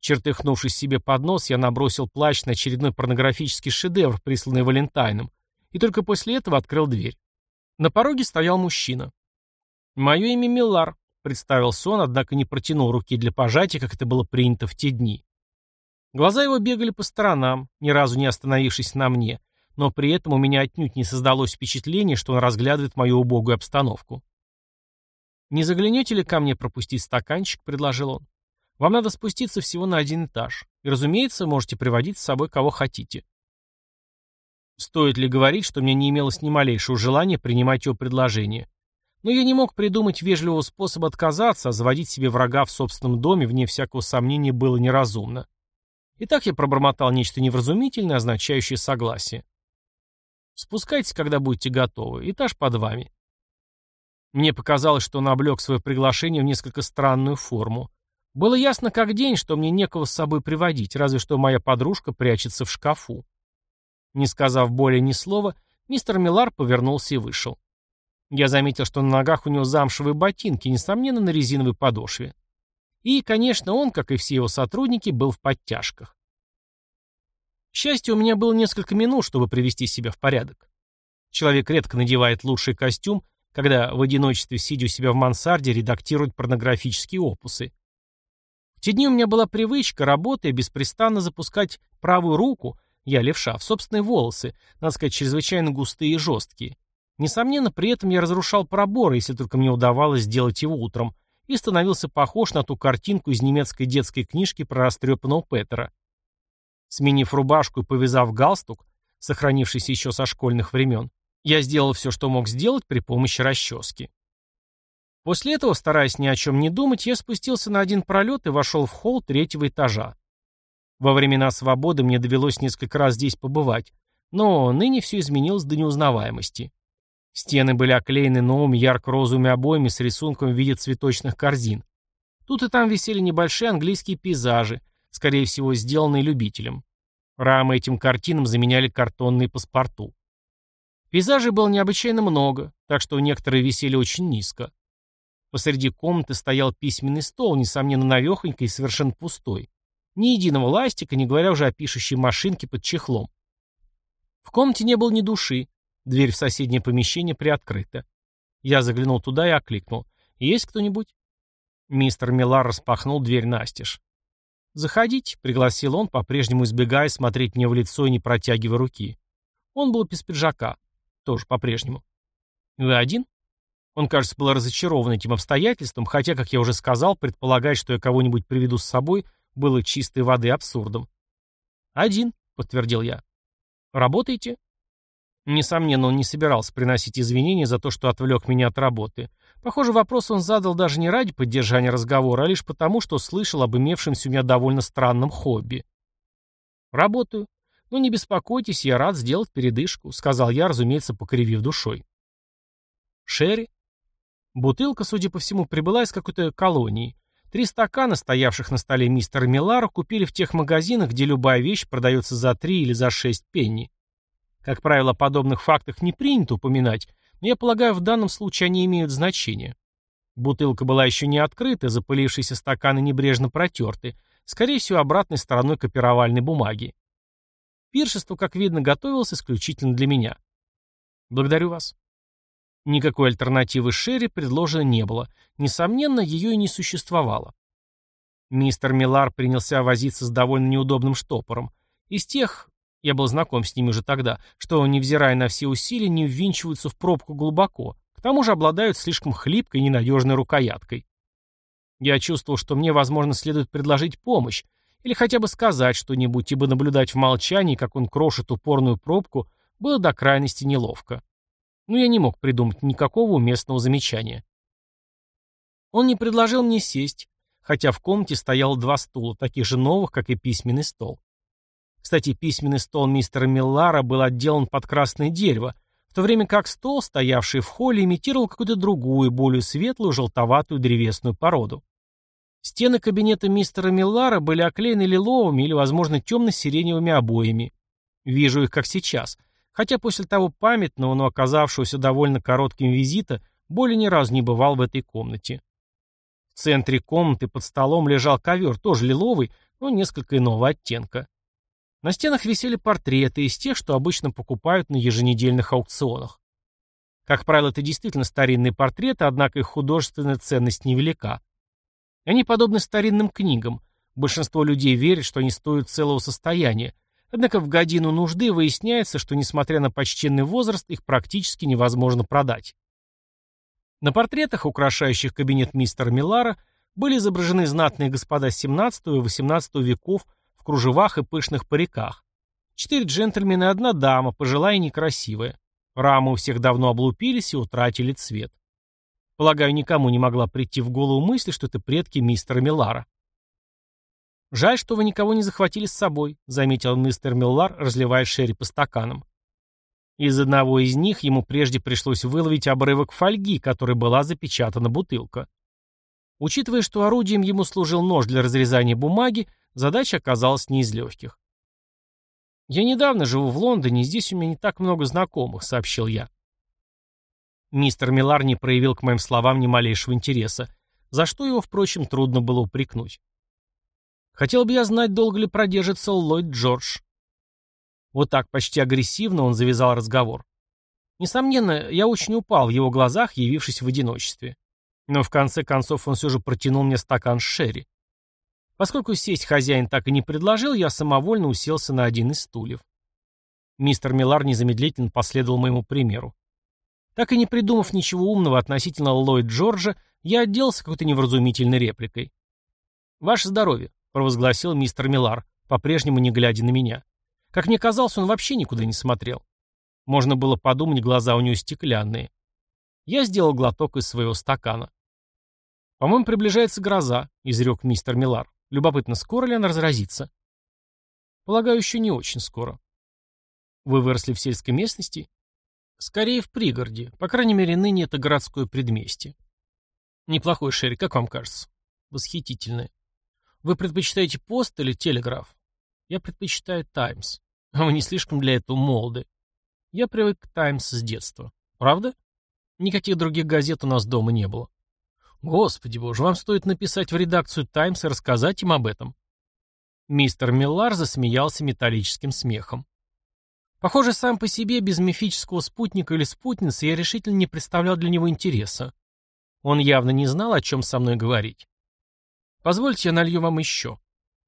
Чертыхнувшись себе под нос, я набросил плащ на очередной порнографический шедевр, присланный Валентайном, и только после этого открыл дверь. На пороге стоял мужчина. «Мое имя Миллар», — представился он, однако не протянул руки для пожатия, как это было принято в те дни. Глаза его бегали по сторонам, ни разу не остановившись на мне, но при этом у меня отнюдь не создалось впечатление, что он разглядывает мою убогую обстановку. «Не заглянете ли ко мне пропустить стаканчик?» — предложил он. «Вам надо спуститься всего на один этаж. И, разумеется, можете приводить с собой кого хотите». Стоит ли говорить, что мне не имелось ни малейшего желания принимать его предложение. Но я не мог придумать вежливого способа отказаться, а заводить себе врага в собственном доме, вне всякого сомнения, было неразумно. И так я пробормотал нечто невразумительное, означающее согласие. Спускайтесь, когда будете готовы. Этаж под вами. Мне показалось, что он облег свое приглашение в несколько странную форму. Было ясно как день, что мне некого с собой приводить, разве что моя подружка прячется в шкафу. Не сказав более ни слова, мистер Милар повернулся и вышел. Я заметил, что на ногах у него замшевые ботинки, несомненно, на резиновой подошве. И, конечно, он, как и все его сотрудники, был в подтяжках. К счастью, у меня было несколько минут, чтобы привести себя в порядок. Человек редко надевает лучший костюм, когда в одиночестве, сидя у себя в мансарде, редактирует порнографические опусы. В те дни у меня была привычка, работая, беспрестанно запускать правую руку, я левша, в собственные волосы, надо сказать, чрезвычайно густые и жесткие. Несомненно, при этом я разрушал пробор, если только мне удавалось сделать его утром, и становился похож на ту картинку из немецкой детской книжки про растрепанного Петера. Сменив рубашку и повязав галстук, сохранившийся еще со школьных времен, я сделал все, что мог сделать при помощи расчески. После этого, стараясь ни о чем не думать, я спустился на один пролет и вошел в холл третьего этажа. Во времена свободы мне довелось несколько раз здесь побывать, но ныне все изменилось до неузнаваемости. Стены были оклеены новыми ярко-розовыми обоями с рисунком в виде цветочных корзин. Тут и там висели небольшие английские пейзажи, скорее всего, сделанные любителем. Рамы этим картинам заменяли картонные паспорту. Пейзажей было необычайно много, так что некоторые висели очень низко. Посреди комнаты стоял письменный стол, несомненно, навехонький и совершенно пустой. Ни единого ластика, не говоря уже о пишущей машинке под чехлом. В комнате не было ни души, Дверь в соседнее помещение приоткрыта. Я заглянул туда и окликнул. «Есть кто-нибудь?» Мистер Милар распахнул дверь настежь. «Заходите», — пригласил он, по-прежнему избегая смотреть мне в лицо и не протягивая руки. Он был без пиджака. Тоже по-прежнему. «Вы один?» Он, кажется, был разочарован этим обстоятельством, хотя, как я уже сказал, предполагать, что я кого-нибудь приведу с собой, было чистой воды абсурдом. «Один», — подтвердил я. «Работаете?» Несомненно, он не собирался приносить извинения за то, что отвлек меня от работы. Похоже, вопрос он задал даже не ради поддержания разговора, а лишь потому, что слышал об имевшемся у меня довольно странном хобби. «Работаю. Ну, не беспокойтесь, я рад сделать передышку», — сказал я, разумеется, покривив душой. «Шерри?» Бутылка, судя по всему, прибыла из какой-то колонии. Три стакана, стоявших на столе мистера Миллара, купили в тех магазинах, где любая вещь продается за три или за шесть пенни. Как правило, о подобных фактах не принято упоминать, но я полагаю, в данном случае они имеют значение. Бутылка была еще не открыта, запылившиеся стаканы небрежно протерты, скорее всего, обратной стороной копировальной бумаги. Пиршество, как видно, готовилось исключительно для меня. Благодарю вас. Никакой альтернативы Шерри предложено не было. Несомненно, ее и не существовало. Мистер Миллар принялся возиться с довольно неудобным штопором. Из тех, я был знаком с ними уже тогда, что, невзирая на все усилия, не ввинчиваются в пробку глубоко, к тому же обладают слишком хлипкой и ненадежной рукояткой. Я чувствовал, что мне, возможно, следует предложить помощь, или хотя бы сказать что-нибудь, ибо наблюдать в молчании, как он крошит упорную пробку, было до крайности неловко. Но я не мог придумать никакого уместного замечания. Он не предложил мне сесть, хотя в комнате стояло два стула, таких же новых, как и письменный стол. Кстати, письменный стол мистера Миллара был отделан под красное дерево, в то время как стол, стоявший в холле, имитировал какую-то другую, более светлую, желтоватую древесную породу. Стены кабинета мистера Миллара были оклеены лиловыми или, возможно, темно-сиреневыми обоями. Вижу их как сейчас, хотя после того памятного, но оказавшегося довольно коротким визита, более ни разу не бывал в этой комнате. В центре комнаты под столом лежал ковер, тоже лиловый, но несколько иного оттенка. На стенах висели портреты из тех, что обычно покупают на еженедельных аукционах. Как правило, это действительно старинные портреты, однако их художественная ценность невелика. Они подобны старинным книгам. Большинство людей верит, что они стоят целого состояния. Однако в годину нужды выясняется, что, несмотря на почтенный возраст, их практически невозможно продать. На портретах, украшающих кабинет мистера Миллара, были изображены знатные господа XVII и XVIII веков в кружевах и пышных париках. Четыре джентльмена и одна дама, пожилая и некрасивая. Рамы у всех давно облупились и утратили цвет. Полагаю, никому не могла прийти в голову мысль, что это предки мистера Миллара. «Жаль, что вы никого не захватили с собой», — заметил мистер Миллар, разливая шерри по стаканам. Из одного из них ему прежде пришлось выловить обрывок фольги, которой была запечатана бутылка. Учитывая, что орудием ему служил нож для разрезания бумаги, Задача оказалась не из легких. «Я недавно живу в Лондоне, здесь у меня не так много знакомых», — сообщил я. Мистер Миллар не проявил к моим словам ни малейшего интереса, за что его, впрочем, трудно было упрекнуть. Хотел бы я знать, долго ли продержится Ллойд Джордж. Вот так почти агрессивно он завязал разговор. Несомненно, я очень упал в его глазах, явившись в одиночестве. Но в конце концов он все же протянул мне стакан шерри. Поскольку сесть хозяин так и не предложил, я самовольно уселся на один из стульев. Мистер Миллар незамедлительно последовал моему примеру. Так и не придумав ничего умного относительно Ллойд Джорджа, я отделался какой-то невразумительной репликой. «Ваше здоровье», — провозгласил мистер Миллар, по-прежнему не глядя на меня. Как мне казалось, он вообще никуда не смотрел. Можно было подумать, глаза у него стеклянные. Я сделал глоток из своего стакана. «По-моему, приближается гроза», — изрек мистер Миллар. Любопытно, скоро ли она разразится? Полагаю, еще не очень скоро. Вы выросли в сельской местности? Скорее в пригороде. По крайней мере, ныне это городское предместье. Неплохой Шерри, как вам кажется? Восхитительное. Вы предпочитаете пост или телеграф? Я предпочитаю Таймс. Вы не слишком для этого молоды. Я привык к Таймс с детства. Правда? Никаких других газет у нас дома не было. Господи боже, вам стоит написать в редакцию «Таймс» и рассказать им об этом. Мистер Миллар засмеялся металлическим смехом. Похоже, сам по себе, без мифического спутника или спутницы, я решительно не представлял для него интереса. Он явно не знал, о чем со мной говорить. Позвольте, я налью вам еще.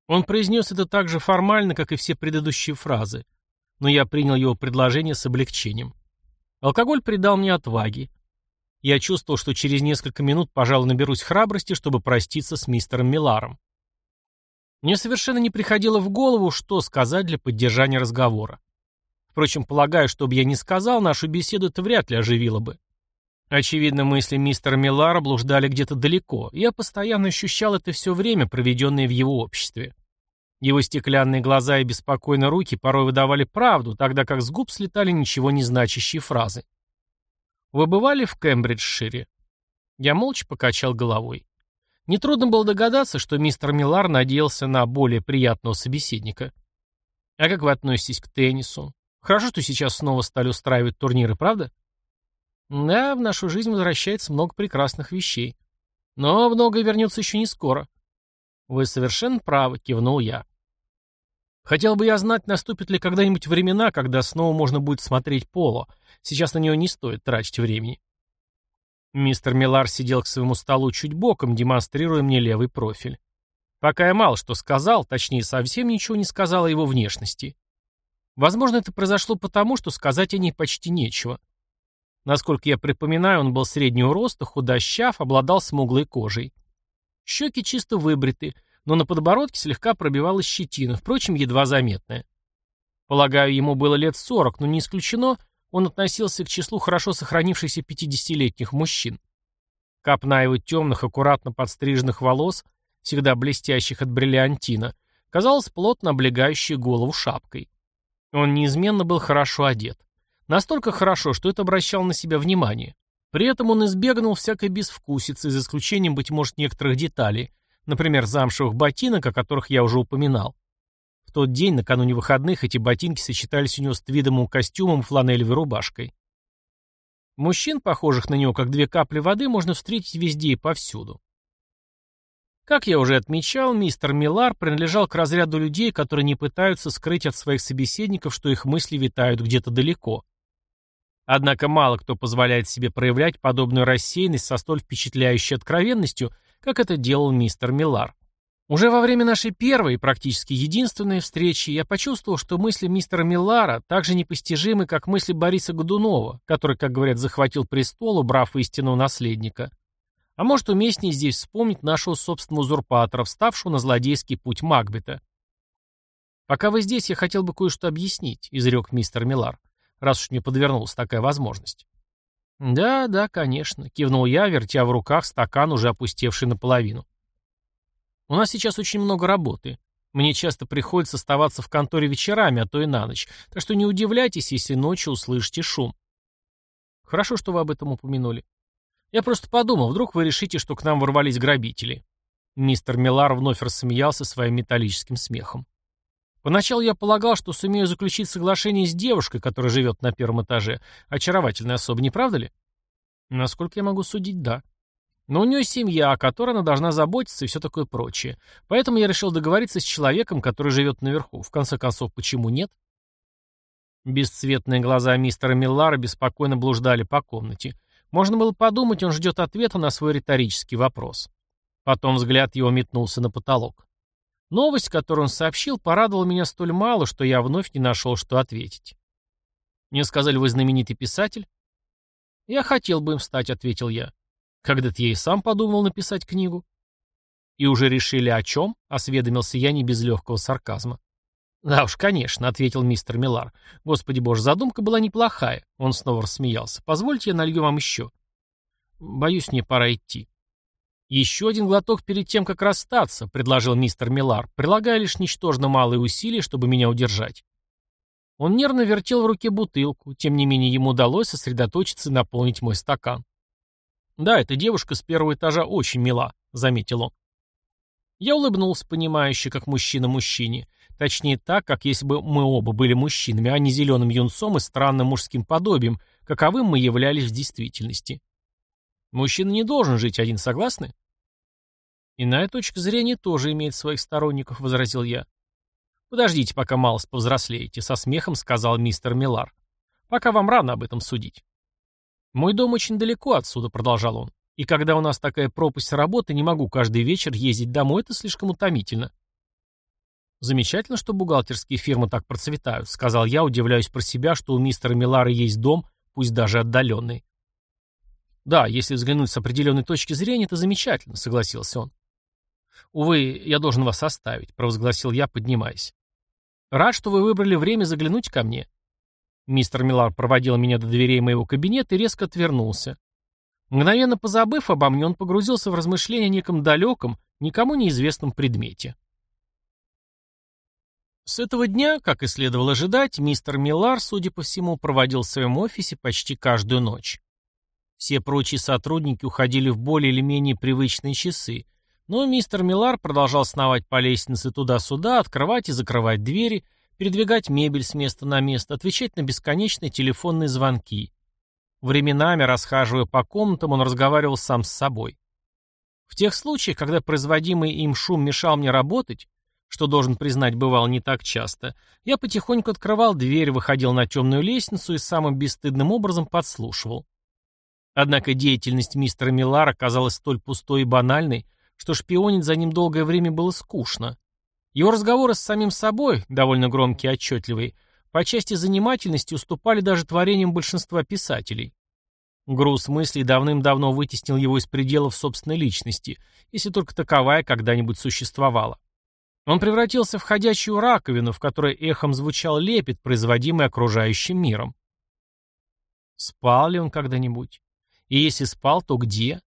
Он произнес это так же формально, как и все предыдущие фразы, но я принял его предложение с облегчением. Алкоголь придал мне отваги. Я чувствовал, что через несколько минут, пожалуй, наберусь храбрости, чтобы проститься с мистером Миларом. Мне совершенно не приходило в голову, что сказать для поддержания разговора. Впрочем, полагаю, что бы я не сказал, нашу беседу это вряд ли оживило бы. Очевидно, мысли мистера Милара блуждали где-то далеко, и я постоянно ощущал это все время, проведенное в его обществе. Его стеклянные глаза и беспокойные руки порой выдавали правду, тогда как с губ слетали ничего не значащие фразы. Вы бывали в Кембриджшире? Я молча покачал головой. Нетрудно было догадаться, что мистер Миллар надеялся на более приятного собеседника. А как вы относитесь к теннису? Хорошо, что сейчас снова стали устраивать турниры, правда? Да, в нашу жизнь возвращается много прекрасных вещей. Но многое вернется еще не скоро. Вы совершенно правы, кивнул я. Хотел бы я знать, наступят ли когда-нибудь времена, когда снова можно будет смотреть поло. Сейчас на нее не стоит тратить времени. Мистер Миллар сидел к своему столу чуть боком, демонстрируя мне левый профиль. Пока я мало что сказал, точнее, совсем ничего не сказал о его внешности. Возможно, это произошло потому, что сказать о ней почти нечего. Насколько я припоминаю, он был среднего роста, худощав, обладал смуглой кожей. Щеки чисто выбриты, но на подбородке слегка пробивалась щетина, впрочем, едва заметная. Полагаю, ему было лет сорок, но не исключено, он относился к числу хорошо сохранившихся пятидесятилетних мужчин. Копна его темных, аккуратно подстриженных волос, всегда блестящих от бриллиантина, казалась плотно облегающей голову шапкой. Он неизменно был хорошо одет. Настолько хорошо, что это обращал на себя внимание. При этом он избегнул всякой безвкусицы, за исключением, быть может, некоторых деталей, например, замшевых ботинок, о которых я уже упоминал. В тот день, накануне выходных, эти ботинки сочетались у него с твидовым костюмом фланелевой рубашкой. Мужчин, похожих на него как две капли воды, можно встретить везде и повсюду. Как я уже отмечал, мистер Миллар принадлежал к разряду людей, которые не пытаются скрыть от своих собеседников, что их мысли витают где-то далеко. Однако мало кто позволяет себе проявлять подобную рассеянность со столь впечатляющей откровенностью, как это делал мистер Миллар. Уже во время нашей первой, практически единственной встречи, я почувствовал, что мысли мистера Миллара так же непостижимы, как мысли Бориса Годунова, который, как говорят, захватил престол, убрав истинного наследника. А может, уместнее здесь вспомнить нашего собственного узурпатора, вставшего на злодейский путь Макбета. «Пока вы здесь, я хотел бы кое-что объяснить», — изрек мистер Миллар раз уж мне подвернулась такая возможность. «Да, да, конечно», — кивнул я, вертя в руках стакан, уже опустевший наполовину. «У нас сейчас очень много работы. Мне часто приходится оставаться в конторе вечерами, а то и на ночь, так что не удивляйтесь, если ночью услышите шум». «Хорошо, что вы об этом упомянули. Я просто подумал, вдруг вы решите, что к нам ворвались грабители». Мистер Миллар вновь рассмеялся своим металлическим смехом. Поначалу я полагал, что сумею заключить соглашение с девушкой, которая живет на первом этаже. Очаровательная особа, не правда ли? Насколько я могу судить, да. Но у нее семья, о которой она должна заботиться и все такое прочее. Поэтому я решил договориться с человеком, который живет наверху. В конце концов, почему нет? Бесцветные глаза мистера Миллара беспокойно блуждали по комнате. Можно было подумать, он ждет ответа на свой риторический вопрос. Потом взгляд его метнулся на потолок. Новость, которую он сообщил, порадовала меня столь мало, что я вновь не нашел, что ответить. «Мне сказали, вы знаменитый писатель?» «Я хотел бы им стать», — ответил я. «Когда-то я и сам подумал написать книгу». «И уже решили о чем?» — осведомился я не без легкого сарказма. «Да уж, конечно», — ответил мистер Миллар. «Господи боже, задумка была неплохая». Он снова рассмеялся. «Позвольте, я налью вам еще». «Боюсь, мне пора идти». «Еще один глоток перед тем, как расстаться», — предложил мистер Миллар, прилагая лишь ничтожно малые усилия, чтобы меня удержать. Он нервно вертел в руке бутылку, тем не менее ему удалось сосредоточиться и наполнить мой стакан. «Да, эта девушка с первого этажа очень мила», — заметил он. Я улыбнулся, понимающе, как мужчина мужчине. Точнее так, как если бы мы оба были мужчинами, а не зеленым юнцом и странным мужским подобием, каковым мы являлись в действительности. Мужчина не должен жить один, согласны? Иная точка зрения тоже имеет своих сторонников, возразил я. Подождите, пока малость повзрослеете, со смехом сказал мистер Миллар. Пока вам рано об этом судить. Мой дом очень далеко отсюда, продолжал он. И когда у нас такая пропасть работы, не могу каждый вечер ездить домой, это слишком утомительно. Замечательно, что бухгалтерские фирмы так процветают, сказал я, удивляюсь про себя, что у мистера Миллара есть дом, пусть даже отдаленный. «Да, если взглянуть с определенной точки зрения, это замечательно», — согласился он. «Увы, я должен вас оставить», — провозгласил я, поднимаясь. «Рад, что вы выбрали время заглянуть ко мне». Мистер Миллар проводил меня до дверей моего кабинета и резко отвернулся. Мгновенно позабыв обо мне, он погрузился в размышления о неком далеком, никому неизвестном предмете. С этого дня, как и следовало ожидать, мистер Миллар, судя по всему, проводил в своем офисе почти каждую ночь. Все прочие сотрудники уходили в более или менее привычные часы, но мистер Миллар продолжал сновать по лестнице туда-сюда, открывать и закрывать двери, передвигать мебель с места на место, отвечать на бесконечные телефонные звонки. Временами, расхаживая по комнатам, он разговаривал сам с собой. В тех случаях, когда производимый им шум мешал мне работать, что, должен признать, бывало не так часто, я потихоньку открывал дверь, выходил на темную лестницу и самым бесстыдным образом подслушивал. Однако деятельность мистера Миллара казалась столь пустой и банальной, что шпионить за ним долгое время было скучно. Его разговоры с самим собой, довольно громкие и отчетливые, по части занимательности уступали даже творениям большинства писателей. Груз мыслей давным-давно вытеснил его из пределов собственной личности, если только таковая когда-нибудь существовала. Он превратился в ходячую раковину, в которой эхом звучал лепет, производимый окружающим миром. Спал ли он когда-нибудь? И если спал, то где?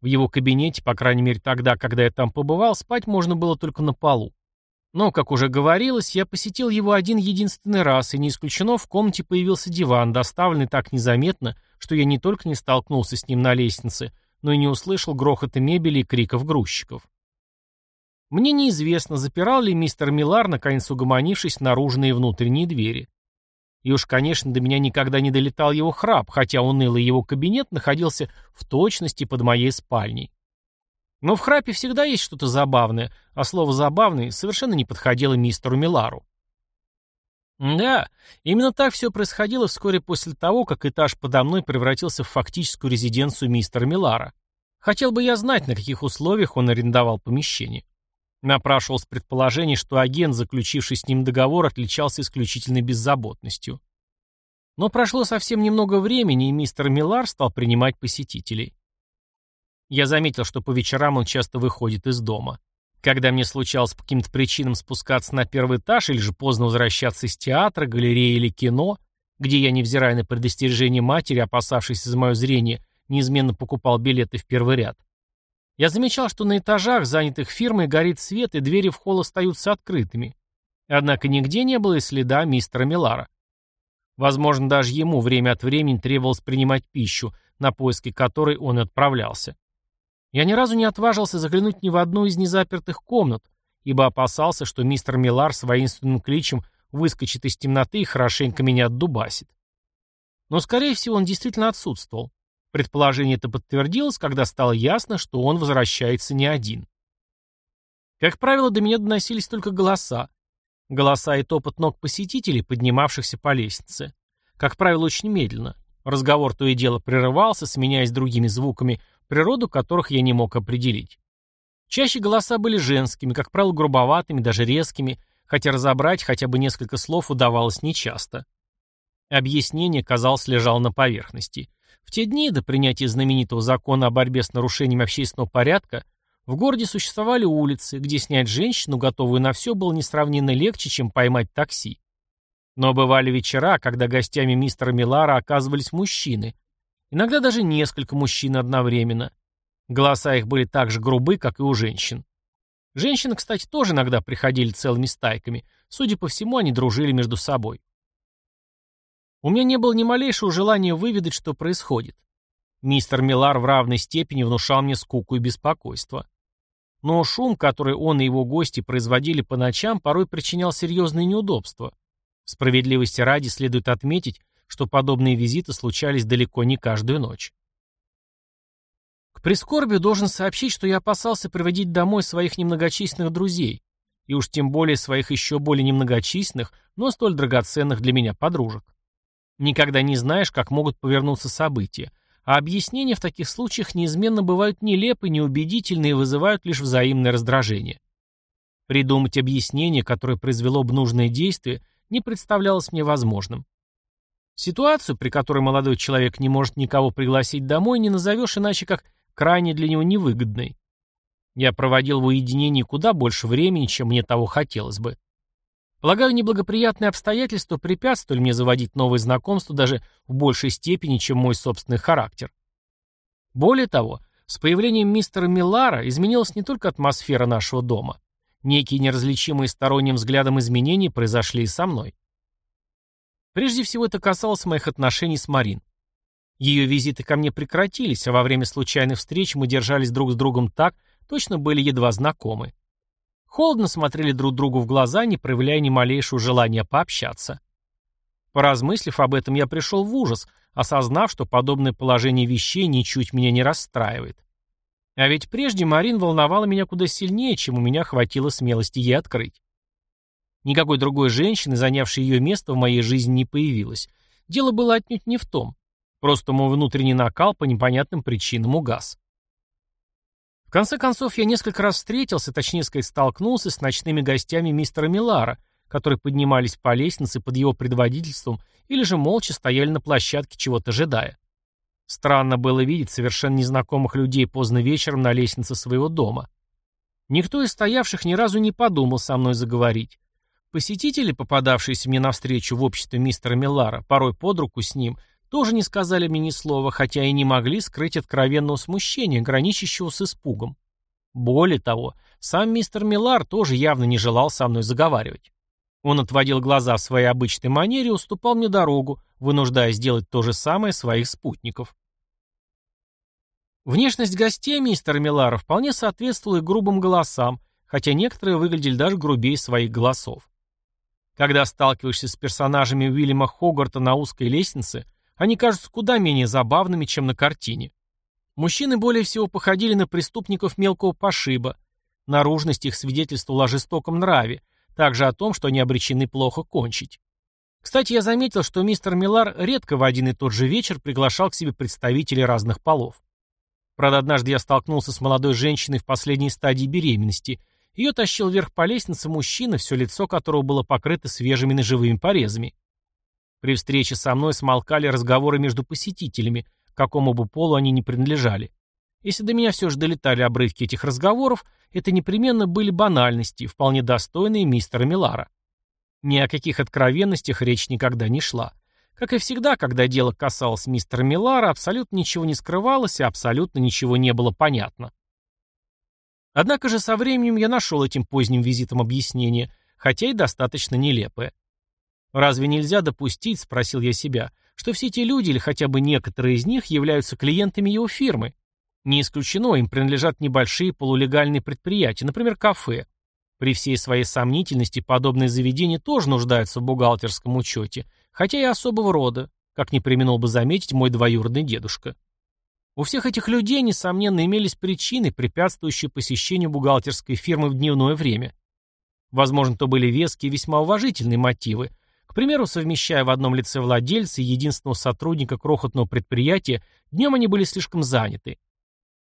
В его кабинете, по крайней мере тогда, когда я там побывал, спать можно было только на полу. Но, как уже говорилось, я посетил его один единственный раз, и не исключено, в комнате появился диван, доставленный так незаметно, что я не только не столкнулся с ним на лестнице, но и не услышал грохота мебели и криков грузчиков. Мне неизвестно, запирал ли мистер Милар, наконец угомонившись, наружные и внутренние двери. И уж, конечно, до меня никогда не долетал его храп, хотя унылый его кабинет находился в точности под моей спальней. Но в храпе всегда есть что-то забавное, а слово «забавный» совершенно не подходило мистеру Милару. Да, именно так все происходило вскоре после того, как этаж подо мной превратился в фактическую резиденцию мистера Милара. Хотел бы я знать, на каких условиях он арендовал помещение. Напрашивалось предположение, что агент, заключивший с ним договор, отличался исключительной беззаботностью. Но прошло совсем немного времени, и мистер Миллар стал принимать посетителей. Я заметил, что по вечерам он часто выходит из дома. Когда мне случалось по каким-то причинам спускаться на первый этаж или же поздно возвращаться из театра, галереи или кино, где я, невзирая на предостережение матери, опасавшейся за мое зрение, неизменно покупал билеты в первый ряд, я замечал, что на этажах, занятых фирмой, горит свет, и двери в холл остаются открытыми. Однако нигде не было и следа мистера Милара. Возможно, даже ему время от времени требовалось принимать пищу, на поиски которой он отправлялся. Я ни разу не отважился заглянуть ни в одну из незапертых комнат, ибо опасался, что мистер Милар с воинственным кличем выскочит из темноты и хорошенько меня отдубасит. Но, скорее всего, он действительно отсутствовал. Предположение это подтвердилось, когда стало ясно, что он возвращается не один. Как правило, до меня доносились только голоса. Голоса и топот ног посетителей, поднимавшихся по лестнице. Как правило, очень медленно. Разговор то и дело прерывался, сменяясь другими звуками, природу которых я не мог определить. Чаще голоса были женскими, как правило, грубоватыми, даже резкими, хотя разобрать хотя бы несколько слов удавалось нечасто. Объяснение, казалось, лежало на поверхности. В те дни, до принятия знаменитого закона о борьбе с нарушением общественного порядка, в городе существовали улицы, где снять женщину, готовую на все, было несравненно легче, чем поймать такси. Но бывали вечера, когда гостями мистера Милара оказывались мужчины. Иногда даже несколько мужчин одновременно. Голоса их были так же грубы, как и у женщин. Женщины, кстати, тоже иногда приходили целыми стайками. Судя по всему, они дружили между собой. У меня не было ни малейшего желания выведать, что происходит. Мистер Милар в равной степени внушал мне скуку и беспокойство. Но шум, который он и его гости производили по ночам, порой причинял серьезные неудобства. Справедливости ради следует отметить, что подобные визиты случались далеко не каждую ночь. К прискорбию должен сообщить, что я опасался приводить домой своих немногочисленных друзей, и уж тем более своих еще более немногочисленных, но столь драгоценных для меня подружек. Никогда не знаешь, как могут повернуться события, а объяснения в таких случаях неизменно бывают нелепы, неубедительны и вызывают лишь взаимное раздражение. Придумать объяснение, которое произвело бы нужное действие, не представлялось мне возможным. Ситуацию, при которой молодой человек не может никого пригласить домой, не назовешь иначе как крайне для него невыгодной. Я проводил в уединении куда больше времени, чем мне того хотелось бы. Полагаю, неблагоприятные обстоятельства препятствовали мне заводить новые знакомства даже в большей степени, чем мой собственный характер. Более того, с появлением мистера Миллара изменилась не только атмосфера нашего дома. Некие неразличимые сторонним взглядом изменения произошли и со мной. Прежде всего это касалось моих отношений с Марин. Ее визиты ко мне прекратились, а во время случайных встреч мы держались друг с другом так, точно были едва знакомы. Холодно смотрели друг другу в глаза, не проявляя ни малейшего желания пообщаться. Поразмыслив об этом, я пришел в ужас, осознав, что подобное положение вещей ничуть меня не расстраивает. А ведь прежде Марин волновала меня куда сильнее, чем у меня хватило смелости ей открыть. Никакой другой женщины, занявшей ее место в моей жизни, не появилось. Дело было отнюдь не в том. Просто мой внутренний накал по непонятным причинам угас. Конце концов, я несколько раз встретился, точнее сказать, столкнулся с ночными гостями мистера Милара, которые поднимались по лестнице под его предводительством или же молча стояли на площадке, чего-то ожидая. Странно было видеть совершенно незнакомых людей поздно вечером на лестнице своего дома. Никто из стоявших ни разу не подумал со мной заговорить. Посетители, попадавшиеся мне навстречу в обществе мистера Миллара, порой под руку с ним, тоже не сказали мне ни слова, хотя и не могли скрыть откровенного смущения, граничащего с испугом. Более того, сам мистер Миллар тоже явно не желал со мной заговаривать. Он отводил глаза в своей обычной манере и уступал мне дорогу, вынуждая сделать то же самое своих спутников. Внешность гостей мистера Миллара вполне соответствовала и грубым голосам, хотя некоторые выглядели даже грубее своих голосов. Когда сталкиваешься с персонажами Уильяма Хогарта на узкой лестнице, они кажутся куда менее забавными, чем на картине. Мужчины более всего походили на преступников мелкого пошиба. Наружность их свидетельствовала о жестоком нраве, также о том, что они обречены плохо кончить. Кстати, я заметил, что мистер Миллар редко в один и тот же вечер приглашал к себе представителей разных полов. Правда, однажды я столкнулся с молодой женщиной в последней стадии беременности. Ее тащил вверх по лестнице мужчина, все лицо которого было покрыто свежими ножевыми порезами. При встрече со мной смолкали разговоры между посетителями, к какому бы полу они ни принадлежали. Если до меня все же долетали обрывки этих разговоров, это непременно были банальности, вполне достойные мистера Милара. Ни о каких откровенностях речь никогда не шла. Как и всегда, когда дело касалось мистера Милара, абсолютно ничего не скрывалось и абсолютно ничего не было понятно. Однако же со временем я нашел этим поздним визитом объяснение, хотя и достаточно нелепое. «Разве нельзя допустить, — спросил я себя, — что все эти люди или хотя бы некоторые из них являются клиентами его фирмы? Не исключено, им принадлежат небольшие полулегальные предприятия, например, кафе. При всей своей сомнительности подобные заведения тоже нуждаются в бухгалтерском учете, хотя и особого рода, как не применил бы заметить мой двоюродный дедушка. У всех этих людей, несомненно, имелись причины, препятствующие посещению бухгалтерской фирмы в дневное время. Возможно, то были веские весьма уважительные мотивы, примеру, совмещая в одном лице владельца и единственного сотрудника крохотного предприятия, днем они были слишком заняты.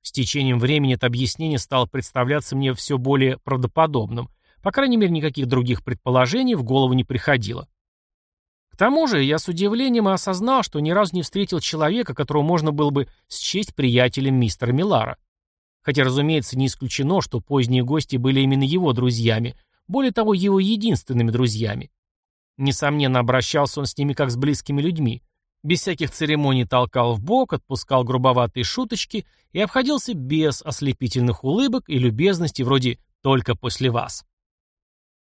С течением времени это объяснение стало представляться мне все более правдоподобным. По крайней мере, никаких других предположений в голову не приходило. К тому же, я с удивлением осознал, что ни разу не встретил человека, которого можно было бы счесть приятелем мистера Милара. Хотя, разумеется, не исключено, что поздние гости были именно его друзьями, более того, его единственными друзьями. Несомненно, обращался он с ними как с близкими людьми, без всяких церемоний толкал в бок, отпускал грубоватые шуточки и обходился без ослепительных улыбок и любезностей вроде «только после вас».